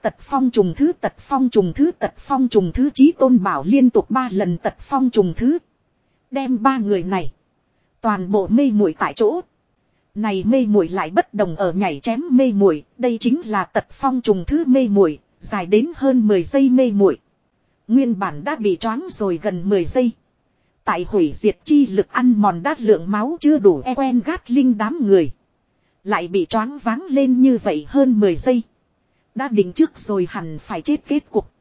Tật phong trùng thứ tật phong trùng thứ tật phong trùng thứ trí tôn bảo liên tục ba lần tật phong trùng thứ. Đem ba người này. Toàn bộ mê muội tại chỗ. Này mê muội lại bất đồng ở nhảy chém mê muội, đây chính là tật phong trùng thứ mê muội, dài đến hơn 10 giây mê muội. Nguyên bản đã bị choáng rồi gần 10 giây. Tại hủy diệt chi lực ăn mòn đát lượng máu chưa đủ e quen gát linh đám người. Lại bị choáng váng lên như vậy hơn 10 giây. Đã định trước rồi hẳn phải chết kết cục.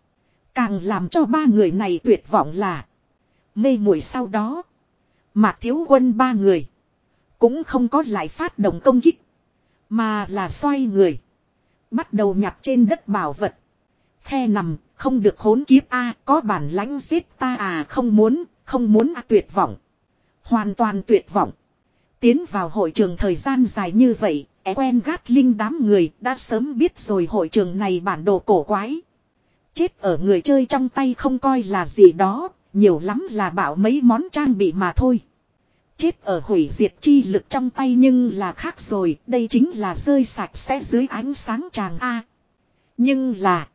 Càng làm cho ba người này tuyệt vọng là. Mê muội sau đó. Mạc thiếu quân ba người. Cũng không có lại phát động công kích. Mà là xoay người. Bắt đầu nhặt trên đất bảo vật. Khe nằm, không được hốn kiếp a có bản lãnh giết ta à không muốn, không muốn à tuyệt vọng. Hoàn toàn tuyệt vọng. Tiến vào hội trường thời gian dài như vậy, é quen gát linh đám người đã sớm biết rồi hội trường này bản đồ cổ quái. Chết ở người chơi trong tay không coi là gì đó, nhiều lắm là bảo mấy món trang bị mà thôi. Chết ở hủy diệt chi lực trong tay nhưng là khác rồi, đây chính là rơi sạch sẽ dưới ánh sáng chàng A. Nhưng là,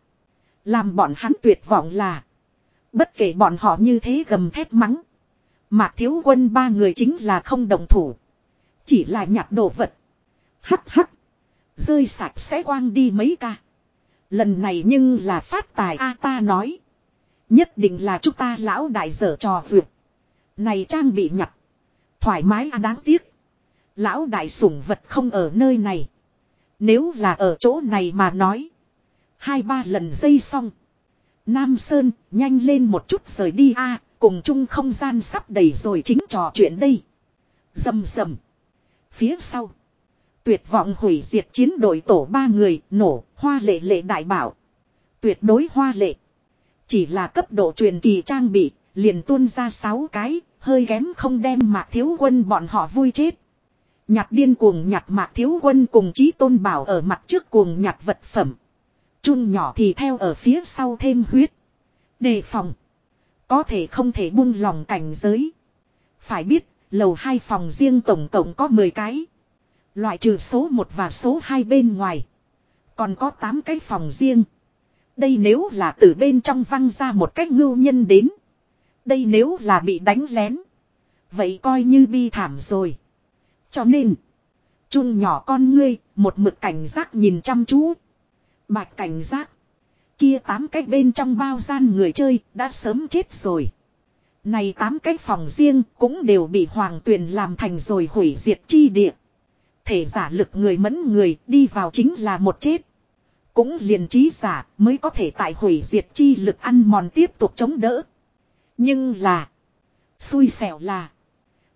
làm bọn hắn tuyệt vọng là, bất kể bọn họ như thế gầm thét mắng. Mạc thiếu quân ba người chính là không đồng thủ. Chỉ là nhặt đồ vật. Hắc hắc. Rơi sạch sẽ quang đi mấy ca. Lần này nhưng là phát tài A ta nói. Nhất định là chúng ta lão đại dở trò vượt. Này trang bị nhặt. Thoải mái à đáng tiếc. Lão đại sủng vật không ở nơi này. Nếu là ở chỗ này mà nói. Hai ba lần dây xong. Nam Sơn, nhanh lên một chút rời đi a cùng chung không gian sắp đầy rồi chính trò chuyện đây. Dầm dầm. Phía sau. Tuyệt vọng hủy diệt chiến đội tổ ba người, nổ, hoa lệ lệ đại bảo. Tuyệt đối hoa lệ. Chỉ là cấp độ truyền kỳ trang bị, liền tuôn ra sáu cái, hơi kém không đem mạc thiếu quân bọn họ vui chết. Nhặt điên cuồng nhặt mạc thiếu quân cùng chí tôn bảo ở mặt trước cuồng nhặt vật phẩm. Chun nhỏ thì theo ở phía sau thêm huyết. Đề phòng. Có thể không thể buông lòng cảnh giới. Phải biết, lầu hai phòng riêng tổng cộng có 10 cái. Loại trừ số 1 và số 2 bên ngoài. Còn có 8 cái phòng riêng. Đây nếu là từ bên trong văng ra một cách ngưu nhân đến. Đây nếu là bị đánh lén. Vậy coi như bi thảm rồi. Cho nên. Chun nhỏ con ngươi, một mực cảnh giác nhìn chăm chú. Bạch cảnh giác. Kia tám cái bên trong bao gian người chơi đã sớm chết rồi. Này tám cái phòng riêng cũng đều bị hoàng tuyền làm thành rồi hủy diệt chi địa. Thể giả lực người mẫn người đi vào chính là một chết. Cũng liền trí giả mới có thể tại hủy diệt chi lực ăn mòn tiếp tục chống đỡ. Nhưng là. Xui xẻo là.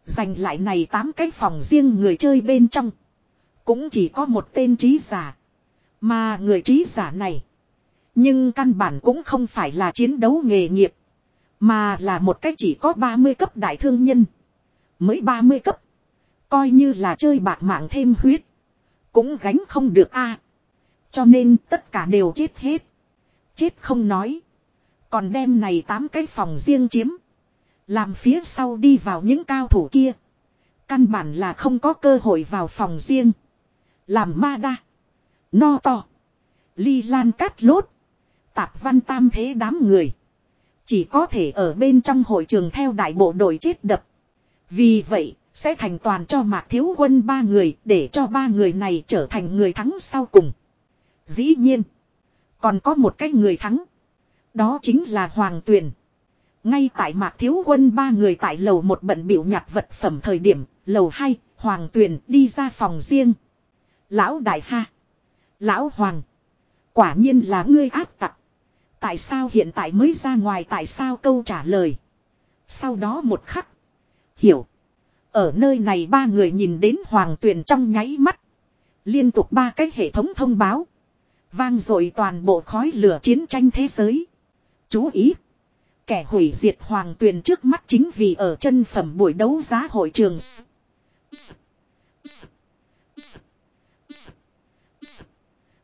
Giành lại này tám cái phòng riêng người chơi bên trong. Cũng chỉ có một tên trí giả. Mà người trí giả này. Nhưng căn bản cũng không phải là chiến đấu nghề nghiệp. Mà là một cách chỉ có 30 cấp đại thương nhân. Mới 30 cấp. Coi như là chơi bạc mạng thêm huyết. Cũng gánh không được a Cho nên tất cả đều chết hết. Chết không nói. Còn đem này tám cái phòng riêng chiếm. Làm phía sau đi vào những cao thủ kia. Căn bản là không có cơ hội vào phòng riêng. Làm ma đa. No to. Ly lan cát lốt. Tạp văn tam thế đám người. Chỉ có thể ở bên trong hội trường theo đại bộ đội chết đập. Vì vậy, sẽ thành toàn cho mạc thiếu quân ba người để cho ba người này trở thành người thắng sau cùng. Dĩ nhiên, còn có một cái người thắng. Đó chính là Hoàng Tuyền. Ngay tại mạc thiếu quân ba người tại lầu một bận biểu nhặt vật phẩm thời điểm, lầu hai Hoàng Tuyền đi ra phòng riêng. Lão Đại Ha. Lão Hoàng. Quả nhiên là ngươi áp tặc. Tại sao hiện tại mới ra ngoài tại sao câu trả lời. Sau đó một khắc. Hiểu. Ở nơi này ba người nhìn đến hoàng tuyền trong nháy mắt. Liên tục ba cái hệ thống thông báo. Vang dội toàn bộ khói lửa chiến tranh thế giới. Chú ý. Kẻ hủy diệt hoàng tuyền trước mắt chính vì ở chân phẩm buổi đấu giá hội trường.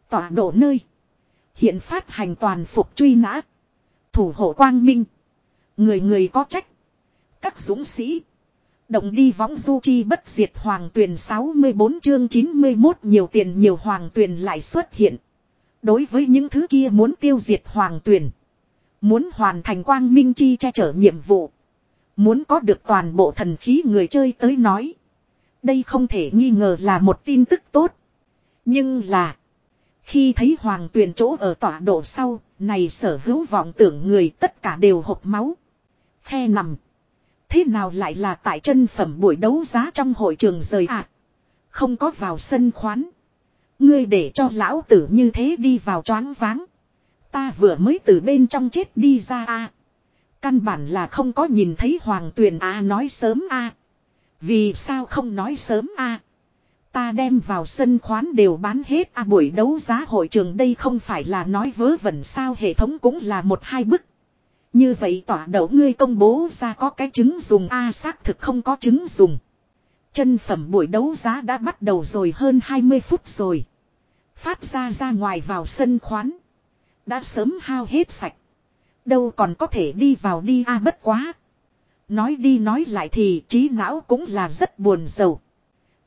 Tọa độ nơi. Hiện phát hành toàn phục truy nã. Thủ hộ quang minh. Người người có trách. Các dũng sĩ. Động đi võng du chi bất diệt hoàng tuyền 64 chương 91 nhiều tiền nhiều hoàng tuyền lại xuất hiện. Đối với những thứ kia muốn tiêu diệt hoàng tuyền. Muốn hoàn thành quang minh chi che chở nhiệm vụ. Muốn có được toàn bộ thần khí người chơi tới nói. Đây không thể nghi ngờ là một tin tức tốt. Nhưng là. Khi thấy hoàng tuyền chỗ ở tọa độ sau, này sở hữu vọng tưởng người tất cả đều hộp máu. Khe nằm. Thế nào lại là tại chân phẩm buổi đấu giá trong hội trường rời ạ? À? Không có vào sân khoán. Ngươi để cho lão tử như thế đi vào choáng váng. Ta vừa mới từ bên trong chết đi ra a. Căn bản là không có nhìn thấy hoàng tuyền a nói sớm a. Vì sao không nói sớm a? Ta đem vào sân khoán đều bán hết a buổi đấu giá hội trường đây không phải là nói vớ vẩn sao, hệ thống cũng là một hai bức. Như vậy tỏa đậu ngươi công bố ra có cái chứng dùng A xác thực không có chứng dùng. Chân phẩm buổi đấu giá đã bắt đầu rồi, hơn 20 phút rồi. Phát ra ra ngoài vào sân khoán. Đã sớm hao hết sạch. Đâu còn có thể đi vào đi a bất quá. Nói đi nói lại thì trí não cũng là rất buồn rầu.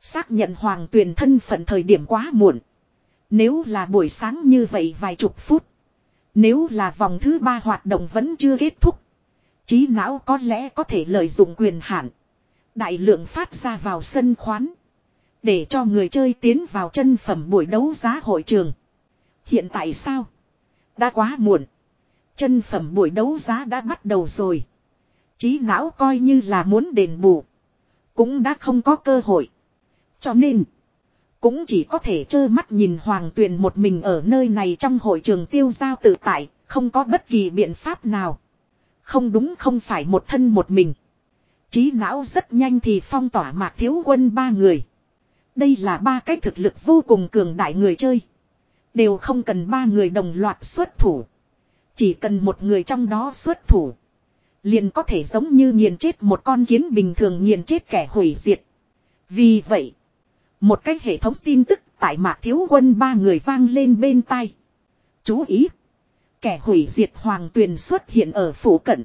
Xác nhận hoàng tuyền thân phận thời điểm quá muộn. Nếu là buổi sáng như vậy vài chục phút. Nếu là vòng thứ ba hoạt động vẫn chưa kết thúc. Trí não có lẽ có thể lợi dụng quyền hạn. Đại lượng phát ra vào sân khoán. Để cho người chơi tiến vào chân phẩm buổi đấu giá hội trường. Hiện tại sao? Đã quá muộn. Chân phẩm buổi đấu giá đã bắt đầu rồi. Trí não coi như là muốn đền bù. Cũng đã không có cơ hội. Cho nên. Cũng chỉ có thể trơ mắt nhìn Hoàng Tuyền một mình ở nơi này trong hội trường tiêu giao tự tại, không có bất kỳ biện pháp nào. Không đúng không phải một thân một mình. Trí não rất nhanh thì phong tỏa mạc thiếu quân ba người. Đây là ba cái thực lực vô cùng cường đại người chơi. Đều không cần ba người đồng loạt xuất thủ. Chỉ cần một người trong đó xuất thủ. Liền có thể giống như nghiền chết một con kiến bình thường nghiền chết kẻ hủy diệt. Vì vậy, một cái hệ thống tin tức tại mạc thiếu quân ba người vang lên bên tai. Chú ý. Kẻ hủy diệt hoàng tuyền xuất hiện ở phủ cận.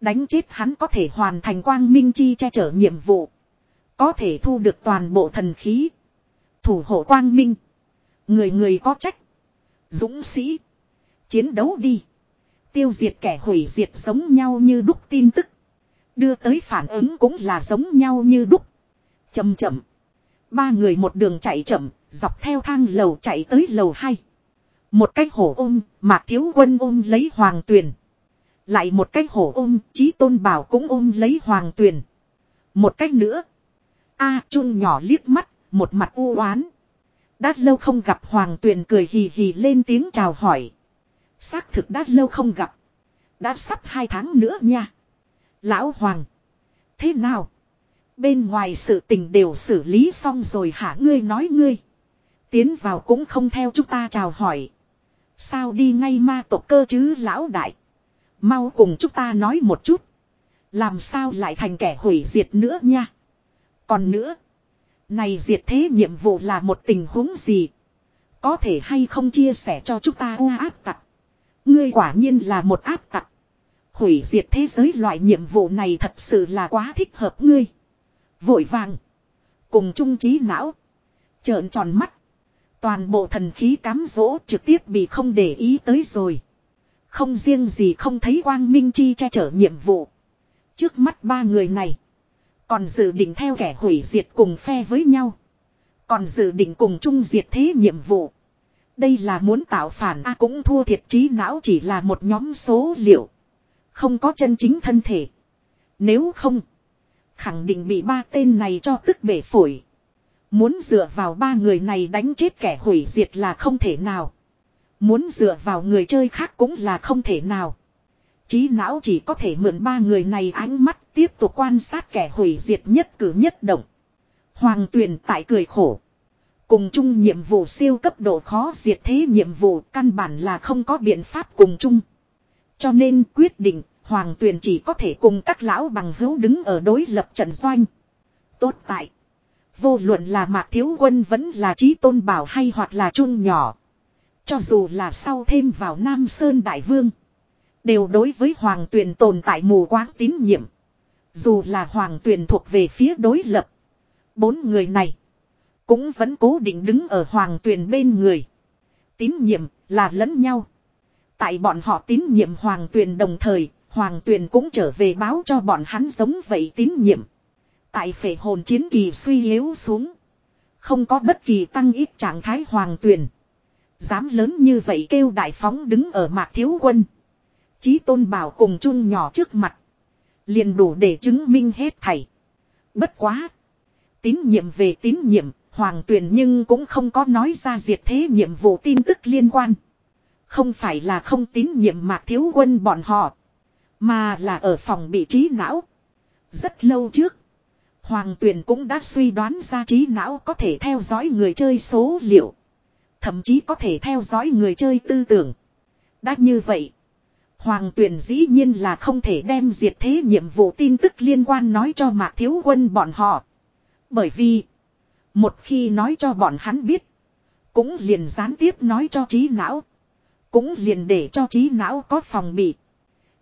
Đánh chết hắn có thể hoàn thành quang minh chi che chở nhiệm vụ. Có thể thu được toàn bộ thần khí. Thủ hộ quang minh. Người người có trách. Dũng sĩ. Chiến đấu đi. Tiêu diệt kẻ hủy diệt giống nhau như đúc tin tức. Đưa tới phản ứng cũng là giống nhau như đúc. Chầm chậm. Ba người một đường chạy chậm, dọc theo thang lầu chạy tới lầu hai. Một cái hổ ôm, mạc thiếu quân ôm lấy hoàng tuyền. Lại một cái hổ ôm, chí tôn bảo cũng ôm lấy hoàng tuyền. Một cách nữa. A à, nhỏ liếc mắt, một mặt u oán. Đã lâu không gặp Hoàng Tuyền cười hì hì lên tiếng chào hỏi. Xác thực đã lâu không gặp. Đã sắp hai tháng nữa nha. Lão Hoàng. Thế nào? Bên ngoài sự tình đều xử lý xong rồi hả ngươi nói ngươi. Tiến vào cũng không theo chúng ta chào hỏi. Sao đi ngay ma tộc cơ chứ lão đại. Mau cùng chúng ta nói một chút. Làm sao lại thành kẻ hủy diệt nữa nha. Còn nữa. Này diệt thế nhiệm vụ là một tình huống gì? Có thể hay không chia sẻ cho chúng ta u áp tặc. Ngươi quả nhiên là một áp tặc. Hủy diệt thế giới loại nhiệm vụ này thật sự là quá thích hợp ngươi. Vội vàng. Cùng trung trí não. Trợn tròn mắt. Toàn bộ thần khí cám dỗ trực tiếp bị không để ý tới rồi. Không riêng gì không thấy quang minh chi che chở nhiệm vụ. Trước mắt ba người này. Còn dự định theo kẻ hủy diệt cùng phe với nhau. Còn dự định cùng chung diệt thế nhiệm vụ. Đây là muốn tạo phản A cũng thua thiệt trí não chỉ là một nhóm số liệu. Không có chân chính thân thể. Nếu không. Khẳng định bị ba tên này cho tức bể phổi. Muốn dựa vào ba người này đánh chết kẻ hủy diệt là không thể nào. Muốn dựa vào người chơi khác cũng là không thể nào. Trí não chỉ có thể mượn ba người này ánh mắt tiếp tục quan sát kẻ hủy diệt nhất cử nhất động. Hoàng tuyền tại cười khổ. Cùng chung nhiệm vụ siêu cấp độ khó diệt thế nhiệm vụ căn bản là không có biện pháp cùng chung. Cho nên quyết định Hoàng tuyền chỉ có thể cùng các lão bằng hữu đứng ở đối lập trận doanh. Tốt tại. Vô luận là mạc thiếu quân vẫn là trí tôn bảo hay hoặc là chung nhỏ. Cho dù là sau thêm vào Nam Sơn Đại Vương. Đều đối với Hoàng Tuyền tồn tại mù quáng tín nhiệm. Dù là Hoàng Tuyền thuộc về phía đối lập. Bốn người này. Cũng vẫn cố định đứng ở Hoàng Tuyền bên người. Tín nhiệm là lẫn nhau. Tại bọn họ tín nhiệm Hoàng Tuyền đồng thời. Hoàng Tuyền cũng trở về báo cho bọn hắn giống vậy tín nhiệm. Tại phệ hồn chiến kỳ suy yếu xuống. Không có bất kỳ tăng ít trạng thái Hoàng Tuyền. Dám lớn như vậy kêu đại phóng đứng ở mạc thiếu quân. Chí tôn bảo cùng chung nhỏ trước mặt. Liền đủ để chứng minh hết thảy. Bất quá. Tín nhiệm về tín nhiệm, hoàng Tuyền nhưng cũng không có nói ra diệt thế nhiệm vụ tin tức liên quan. Không phải là không tín nhiệm mạc thiếu quân bọn họ. Mà là ở phòng bị trí não. Rất lâu trước. Hoàng tuyền cũng đã suy đoán ra trí não có thể theo dõi người chơi số liệu. Thậm chí có thể theo dõi người chơi tư tưởng. Đã như vậy. Hoàng tuyền dĩ nhiên là không thể đem diệt thế nhiệm vụ tin tức liên quan nói cho mạc thiếu quân bọn họ. Bởi vì. Một khi nói cho bọn hắn biết. Cũng liền gián tiếp nói cho trí não. Cũng liền để cho trí não có phòng bị.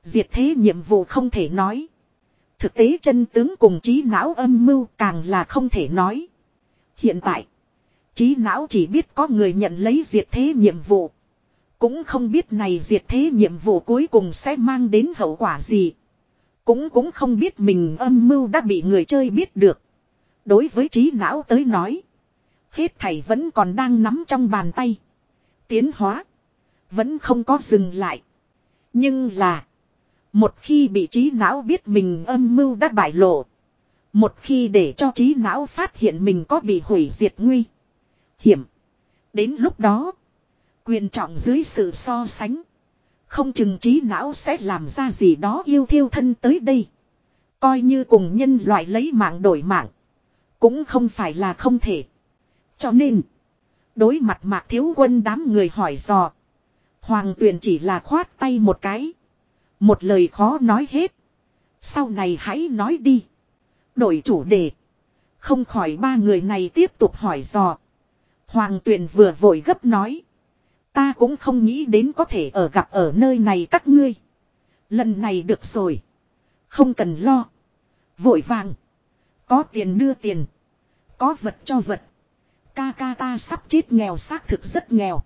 Diệt thế nhiệm vụ không thể nói. Thực tế chân tướng cùng trí não âm mưu càng là không thể nói. Hiện tại. Trí não chỉ biết có người nhận lấy diệt thế nhiệm vụ. Cũng không biết này diệt thế nhiệm vụ cuối cùng sẽ mang đến hậu quả gì. Cũng cũng không biết mình âm mưu đã bị người chơi biết được. Đối với trí não tới nói. Hết thảy vẫn còn đang nắm trong bàn tay. Tiến hóa. Vẫn không có dừng lại. Nhưng là. Một khi bị trí não biết mình âm mưu đã bại lộ. Một khi để cho trí não phát hiện mình có bị hủy diệt nguy. Hiểm. Đến lúc đó. Quyền trọng dưới sự so sánh. Không chừng trí não sẽ làm ra gì đó yêu thiêu thân tới đây. Coi như cùng nhân loại lấy mạng đổi mạng. Cũng không phải là không thể. Cho nên. Đối mặt mạc thiếu quân đám người hỏi dò. Hoàng tuyền chỉ là khoát tay một cái. Một lời khó nói hết. Sau này hãy nói đi. Đổi chủ đề. Không khỏi ba người này tiếp tục hỏi dò. Hoàng tuyền vừa vội gấp nói. Ta cũng không nghĩ đến có thể ở gặp ở nơi này các ngươi. Lần này được rồi. Không cần lo. Vội vàng. Có tiền đưa tiền. Có vật cho vật. Ca ca ta sắp chết nghèo xác thực rất nghèo.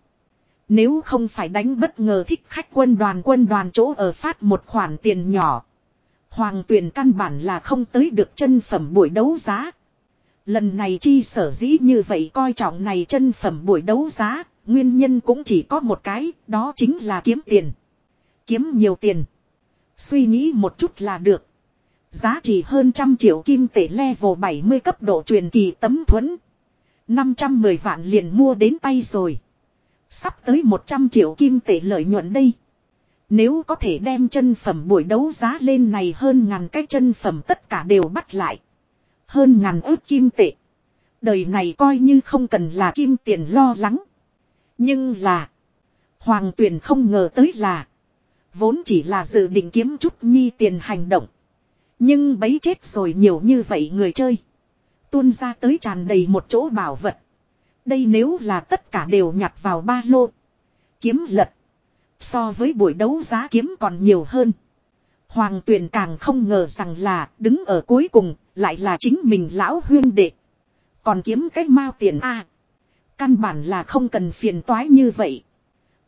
Nếu không phải đánh bất ngờ thích khách quân đoàn quân đoàn chỗ ở phát một khoản tiền nhỏ. Hoàng tuyển căn bản là không tới được chân phẩm buổi đấu giá. Lần này chi sở dĩ như vậy coi trọng này chân phẩm buổi đấu giá, nguyên nhân cũng chỉ có một cái, đó chính là kiếm tiền. Kiếm nhiều tiền. Suy nghĩ một chút là được. Giá trị hơn trăm triệu kim tệ level 70 cấp độ truyền kỳ tấm thuẫn. 510 vạn liền mua đến tay rồi. Sắp tới 100 triệu kim tệ lợi nhuận đây. Nếu có thể đem chân phẩm buổi đấu giá lên này hơn ngàn cái chân phẩm tất cả đều bắt lại. Hơn ngàn ước kim tệ. Đời này coi như không cần là kim tiền lo lắng. Nhưng là. Hoàng tuyển không ngờ tới là. Vốn chỉ là dự định kiếm chút nhi tiền hành động. Nhưng bấy chết rồi nhiều như vậy người chơi. Tuôn ra tới tràn đầy một chỗ bảo vật. Đây nếu là tất cả đều nhặt vào ba lô. Kiếm lật. So với buổi đấu giá kiếm còn nhiều hơn. Hoàng tuyền càng không ngờ rằng là đứng ở cuối cùng lại là chính mình lão huyên đệ. Còn kiếm cái mao tiền a Căn bản là không cần phiền toái như vậy.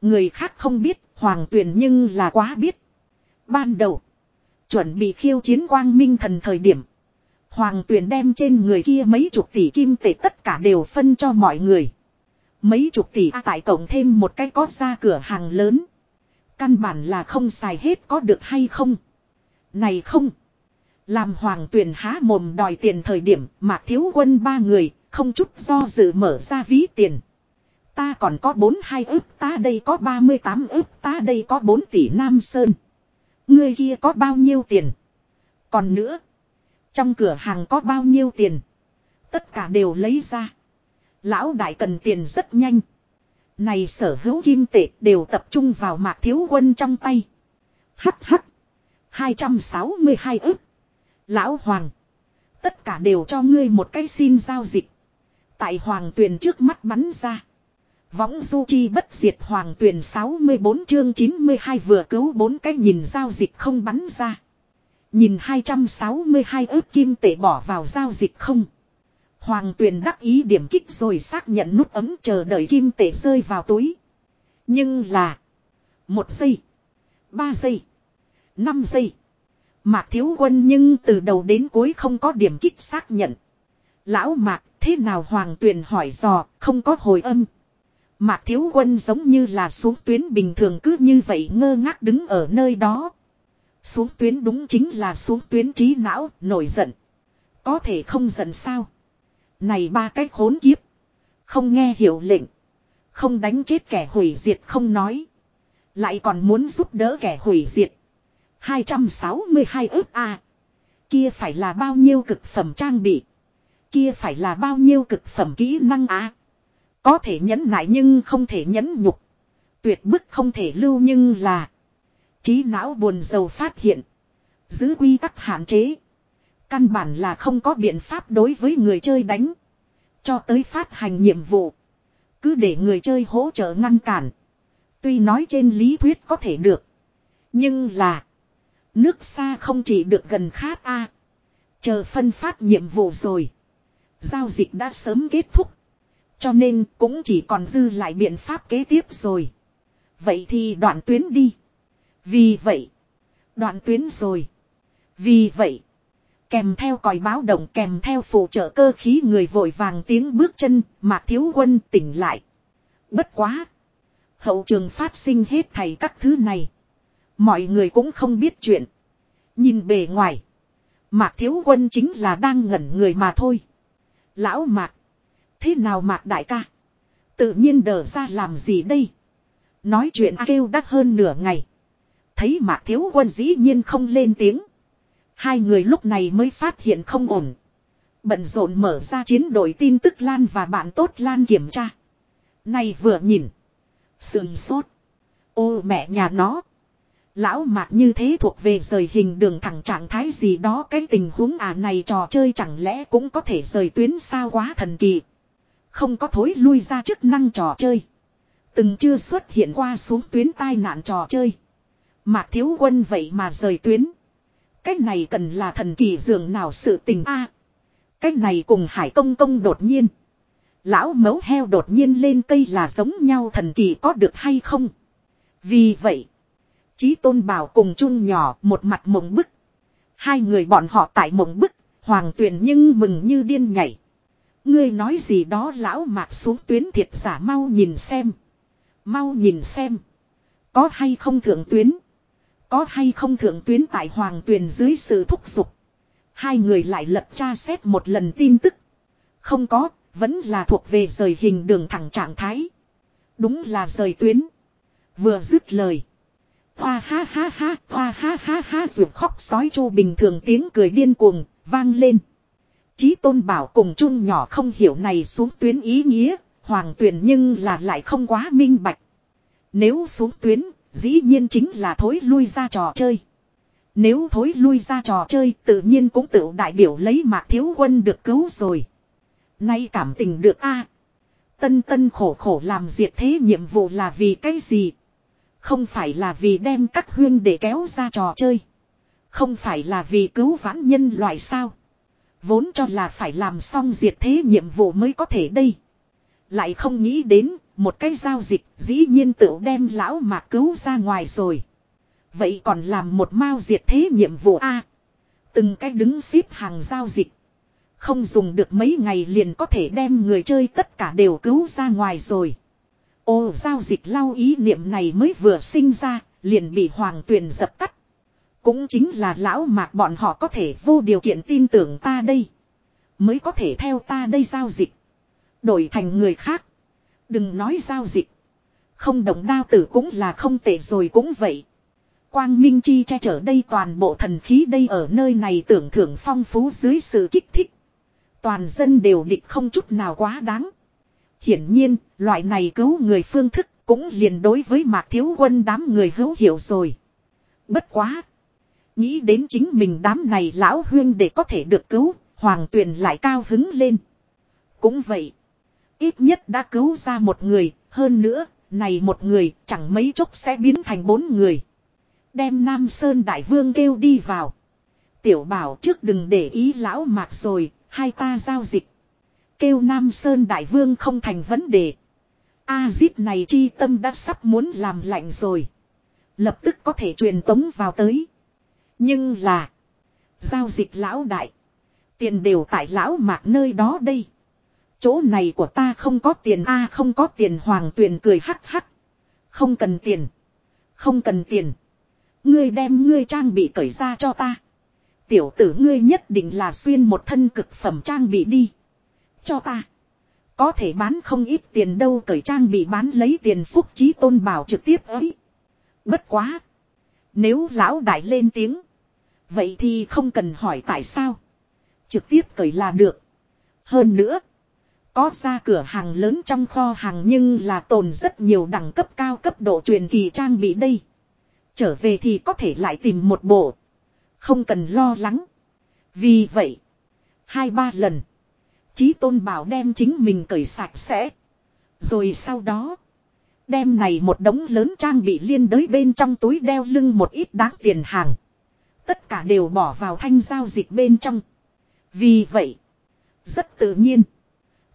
Người khác không biết, hoàng tuyền nhưng là quá biết. Ban đầu. Chuẩn bị khiêu chiến quang minh thần thời điểm. Hoàng tuyền đem trên người kia mấy chục tỷ kim tệ tất cả đều phân cho mọi người. Mấy chục tỷ A tại tổng thêm một cái có ra cửa hàng lớn. Căn bản là không xài hết có được hay không. Này không. Làm hoàng tuyền há mồm đòi tiền thời điểm mà thiếu quân ba người không chút do dự mở ra ví tiền. Ta còn có 42 ức ta đây có 38 ức ta đây có 4 tỷ Nam Sơn. Người kia có bao nhiêu tiền? Còn nữa. Trong cửa hàng có bao nhiêu tiền? Tất cả đều lấy ra. Lão đại cần tiền rất nhanh. Này sở hữu kim tệ đều tập trung vào mạc thiếu quân trong tay. Hắc hắc. 262 ức. Lão Hoàng. Tất cả đều cho ngươi một cái xin giao dịch. Tại Hoàng tuyền trước mắt bắn ra. Võng du chi bất diệt Hoàng tuyền 64 chương 92 vừa cứu bốn cái nhìn giao dịch không bắn ra. Nhìn 262 ước kim tệ bỏ vào giao dịch không. Hoàng tuyền đắc ý điểm kích rồi xác nhận nút ấm chờ đợi kim tệ rơi vào túi. Nhưng là. Một giây. Ba giây. Năm giây. Mạc thiếu quân nhưng từ đầu đến cuối không có điểm kích xác nhận. Lão mạc, thế nào hoàng tuyền hỏi dò, không có hồi âm. Mạc thiếu quân giống như là xuống tuyến bình thường cứ như vậy ngơ ngác đứng ở nơi đó. Xuống tuyến đúng chính là xuống tuyến trí não, nổi giận. Có thể không giận sao? Này ba cái khốn kiếp. Không nghe hiểu lệnh. Không đánh chết kẻ hủy diệt không nói. Lại còn muốn giúp đỡ kẻ hủy diệt. 262 ước A. Kia phải là bao nhiêu cực phẩm trang bị. Kia phải là bao nhiêu cực phẩm kỹ năng A. Có thể nhẫn nại nhưng không thể nhẫn nhục. Tuyệt bức không thể lưu nhưng là. Trí não buồn giàu phát hiện. Giữ quy tắc hạn chế. Căn bản là không có biện pháp đối với người chơi đánh. Cho tới phát hành nhiệm vụ. Cứ để người chơi hỗ trợ ngăn cản. Tuy nói trên lý thuyết có thể được. Nhưng là. Nước xa không chỉ được gần khát a Chờ phân phát nhiệm vụ rồi. Giao dịch đã sớm kết thúc. Cho nên cũng chỉ còn dư lại biện pháp kế tiếp rồi. Vậy thì đoạn tuyến đi. Vì vậy. Đoạn tuyến rồi. Vì vậy. Kèm theo còi báo động kèm theo phụ trợ cơ khí người vội vàng tiếng bước chân, mạc thiếu quân tỉnh lại. Bất quá. Hậu trường phát sinh hết thầy các thứ này. Mọi người cũng không biết chuyện. Nhìn bề ngoài. Mạc thiếu quân chính là đang ngẩn người mà thôi. Lão mạc. Thế nào mạc đại ca? Tự nhiên đờ ra làm gì đây? Nói chuyện kêu đắt hơn nửa ngày. Thấy mạc thiếu quân dĩ nhiên không lên tiếng. Hai người lúc này mới phát hiện không ổn. Bận rộn mở ra chiến đội tin tức Lan và bạn tốt Lan kiểm tra. Này vừa nhìn. Sườn sốt. Ô mẹ nhà nó. Lão mạc như thế thuộc về rời hình đường thẳng trạng thái gì đó, cái tình huống à này trò chơi chẳng lẽ cũng có thể rời tuyến sao quá thần kỳ. Không có thối lui ra chức năng trò chơi. Từng chưa xuất hiện qua xuống tuyến tai nạn trò chơi. Mạc thiếu quân vậy mà rời tuyến. Cách này cần là thần kỳ dường nào sự tình a Cách này cùng hải công công đột nhiên. Lão mấu heo đột nhiên lên cây là giống nhau thần kỳ có được hay không. Vì vậy. Chí tôn bảo cùng chung nhỏ một mặt mộng bức. Hai người bọn họ tại mộng bức. Hoàng tuyển nhưng mừng như điên nhảy. Ngươi nói gì đó lão mạc xuống tuyến thiệt giả mau nhìn xem. Mau nhìn xem. Có hay không thượng tuyến. Có hay không thượng tuyến tại hoàng tuyền dưới sự thúc giục. Hai người lại lật tra xét một lần tin tức. Không có, vẫn là thuộc về rời hình đường thẳng trạng thái. Đúng là rời tuyến. Vừa dứt lời. Hoa ha ha ha, hoa ha ha ha ruột khóc sói chu bình thường tiếng cười điên cuồng, vang lên. Chí tôn bảo cùng chung nhỏ không hiểu này xuống tuyến ý nghĩa, hoàng tuyển nhưng là lại không quá minh bạch. Nếu xuống tuyến, dĩ nhiên chính là thối lui ra trò chơi. Nếu thối lui ra trò chơi, tự nhiên cũng tự đại biểu lấy mạc thiếu quân được cứu rồi. Nay cảm tình được a Tân tân khổ khổ làm diệt thế nhiệm vụ là vì cái gì? Không phải là vì đem các huyên để kéo ra trò chơi. Không phải là vì cứu vãn nhân loại sao. Vốn cho là phải làm xong diệt thế nhiệm vụ mới có thể đây. Lại không nghĩ đến một cái giao dịch dĩ nhiên tự đem lão mạc cứu ra ngoài rồi. Vậy còn làm một mao diệt thế nhiệm vụ A. từng cái đứng xếp hàng giao dịch. Không dùng được mấy ngày liền có thể đem người chơi tất cả đều cứu ra ngoài rồi. Ô giao dịch lau ý niệm này mới vừa sinh ra, liền bị hoàng tuyền dập tắt. Cũng chính là lão mạc bọn họ có thể vô điều kiện tin tưởng ta đây. Mới có thể theo ta đây giao dịch. Đổi thành người khác. Đừng nói giao dịch. Không động đao tử cũng là không tệ rồi cũng vậy. Quang Minh Chi che chở đây toàn bộ thần khí đây ở nơi này tưởng thưởng phong phú dưới sự kích thích. Toàn dân đều địch không chút nào quá đáng. Hiển nhiên, loại này cứu người phương thức cũng liền đối với mạc thiếu quân đám người hữu hiểu rồi. Bất quá. Nghĩ đến chính mình đám này lão huyên để có thể được cứu, hoàng tuyền lại cao hứng lên. Cũng vậy. Ít nhất đã cứu ra một người, hơn nữa, này một người chẳng mấy chốc sẽ biến thành bốn người. Đem Nam Sơn Đại Vương kêu đi vào. Tiểu bảo trước đừng để ý lão mạc rồi, hai ta giao dịch. Kêu Nam Sơn Đại Vương không thành vấn đề. A-zip này chi tâm đã sắp muốn làm lạnh rồi. Lập tức có thể truyền tống vào tới. Nhưng là. Giao dịch lão đại. Tiền đều tại lão mạc nơi đó đây. Chỗ này của ta không có tiền a, không có tiền hoàng tuyền cười hắc hắc. Không cần tiền. Không cần tiền. Ngươi đem ngươi trang bị cởi ra cho ta. Tiểu tử ngươi nhất định là xuyên một thân cực phẩm trang bị đi. Cho ta. Có thể bán không ít tiền đâu, cởi trang bị bán lấy tiền phúc trí tôn bảo trực tiếp ấy. Bất quá. Nếu lão đại lên tiếng. Vậy thì không cần hỏi tại sao. Trực tiếp cởi là được. Hơn nữa. Có ra cửa hàng lớn trong kho hàng nhưng là tồn rất nhiều đẳng cấp cao cấp độ truyền kỳ trang bị đây. Trở về thì có thể lại tìm một bộ. Không cần lo lắng. Vì vậy. Hai ba lần. Chí tôn bảo đem chính mình cởi sạch sẽ. Rồi sau đó. Đem này một đống lớn trang bị liên đới bên trong túi đeo lưng một ít đáng tiền hàng. Tất cả đều bỏ vào thanh giao dịch bên trong. Vì vậy. Rất tự nhiên.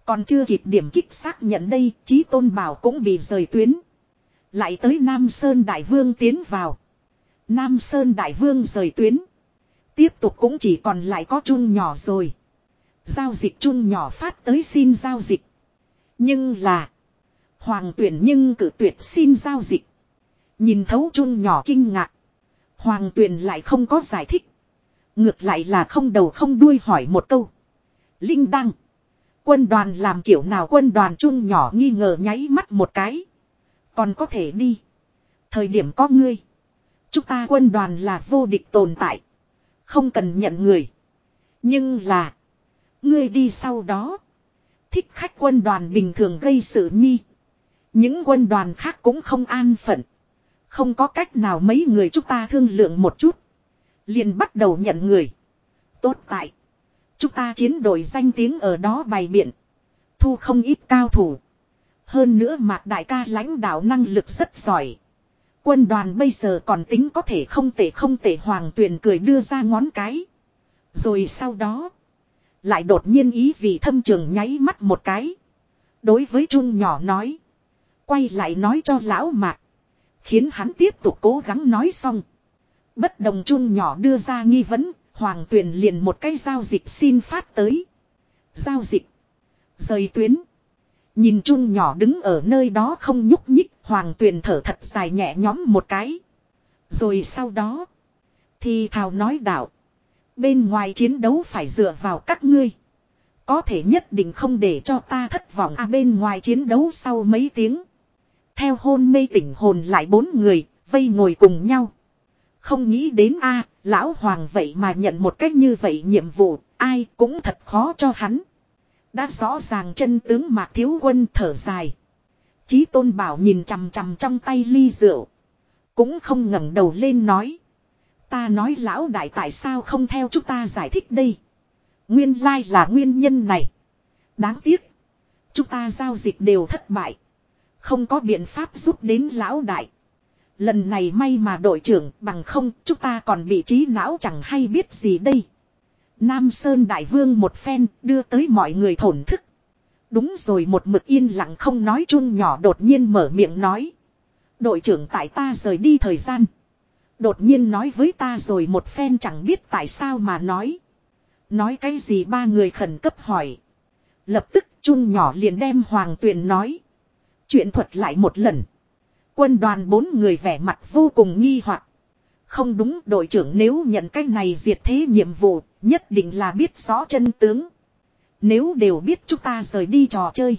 Còn chưa kịp điểm kích xác nhận đây, Chí Tôn Bảo cũng bị rời tuyến. Lại tới Nam Sơn Đại Vương tiến vào. Nam Sơn Đại Vương rời tuyến. Tiếp tục cũng chỉ còn lại có chun nhỏ rồi. Giao dịch chun nhỏ phát tới xin giao dịch. Nhưng là. Hoàng tuyển nhưng cử tuyệt xin giao dịch. Nhìn thấu chun nhỏ kinh ngạc. Hoàng tuyển lại không có giải thích. Ngược lại là không đầu không đuôi hỏi một câu. Linh đăng. Quân đoàn làm kiểu nào quân đoàn Chung nhỏ nghi ngờ nháy mắt một cái. Còn có thể đi. Thời điểm có ngươi. Chúng ta quân đoàn là vô địch tồn tại. Không cần nhận người. Nhưng là. Ngươi đi sau đó. Thích khách quân đoàn bình thường gây sự nhi. Những quân đoàn khác cũng không an phận. Không có cách nào mấy người chúng ta thương lượng một chút. Liền bắt đầu nhận người. Tốt tại. Chúng ta chiến đội danh tiếng ở đó bày biện. Thu không ít cao thủ. Hơn nữa mạc đại ca lãnh đạo năng lực rất giỏi. Quân đoàn bây giờ còn tính có thể không tệ không tệ hoàng tuyền cười đưa ra ngón cái. Rồi sau đó. Lại đột nhiên ý vị thâm trường nháy mắt một cái. Đối với Trung nhỏ nói. Quay lại nói cho lão mạc. Khiến hắn tiếp tục cố gắng nói xong. Bất đồng Trung nhỏ đưa ra nghi vấn. Hoàng tuyền liền một cái giao dịch xin phát tới. Giao dịch. Rời tuyến. Nhìn Chung nhỏ đứng ở nơi đó không nhúc nhích. Hoàng tuyền thở thật dài nhẹ nhõm một cái. Rồi sau đó. Thì thào nói đạo. Bên ngoài chiến đấu phải dựa vào các ngươi. Có thể nhất định không để cho ta thất vọng à bên ngoài chiến đấu sau mấy tiếng. Theo hôn mê tỉnh hồn lại bốn người, vây ngồi cùng nhau. Không nghĩ đến a lão hoàng vậy mà nhận một cách như vậy nhiệm vụ, ai cũng thật khó cho hắn. Đã rõ ràng chân tướng mạc thiếu quân thở dài. Chí tôn bảo nhìn chằm chằm trong tay ly rượu. Cũng không ngẩng đầu lên nói. Ta nói lão đại tại sao không theo chúng ta giải thích đây. Nguyên lai là nguyên nhân này. Đáng tiếc. Chúng ta giao dịch đều thất bại. Không có biện pháp giúp đến lão đại. Lần này may mà đội trưởng, bằng không, chúng ta còn bị trí não chẳng hay biết gì đây. Nam Sơn Đại Vương một phen, đưa tới mọi người thổn thức. Đúng rồi, một mực yên lặng không nói chung nhỏ đột nhiên mở miệng nói. Đội trưởng tại ta rời đi thời gian. Đột nhiên nói với ta rồi một phen chẳng biết tại sao mà nói. Nói cái gì ba người khẩn cấp hỏi. Lập tức, chung nhỏ liền đem Hoàng Tuyền nói. Chuyện thuật lại một lần. Quân đoàn bốn người vẻ mặt vô cùng nghi hoặc. Không đúng đội trưởng nếu nhận cái này diệt thế nhiệm vụ, nhất định là biết rõ chân tướng. Nếu đều biết chúng ta rời đi trò chơi.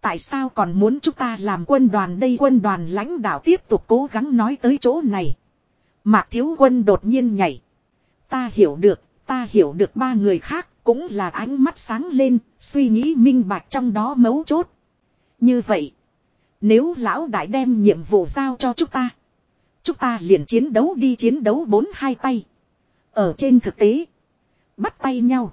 Tại sao còn muốn chúng ta làm quân đoàn đây quân đoàn lãnh đạo tiếp tục cố gắng nói tới chỗ này. Mạc thiếu quân đột nhiên nhảy. Ta hiểu được, ta hiểu được ba người khác cũng là ánh mắt sáng lên, suy nghĩ minh bạch trong đó mấu chốt. Như vậy, nếu lão đại đem nhiệm vụ giao cho chúng ta, chúng ta liền chiến đấu đi chiến đấu bốn hai tay. Ở trên thực tế, bắt tay nhau.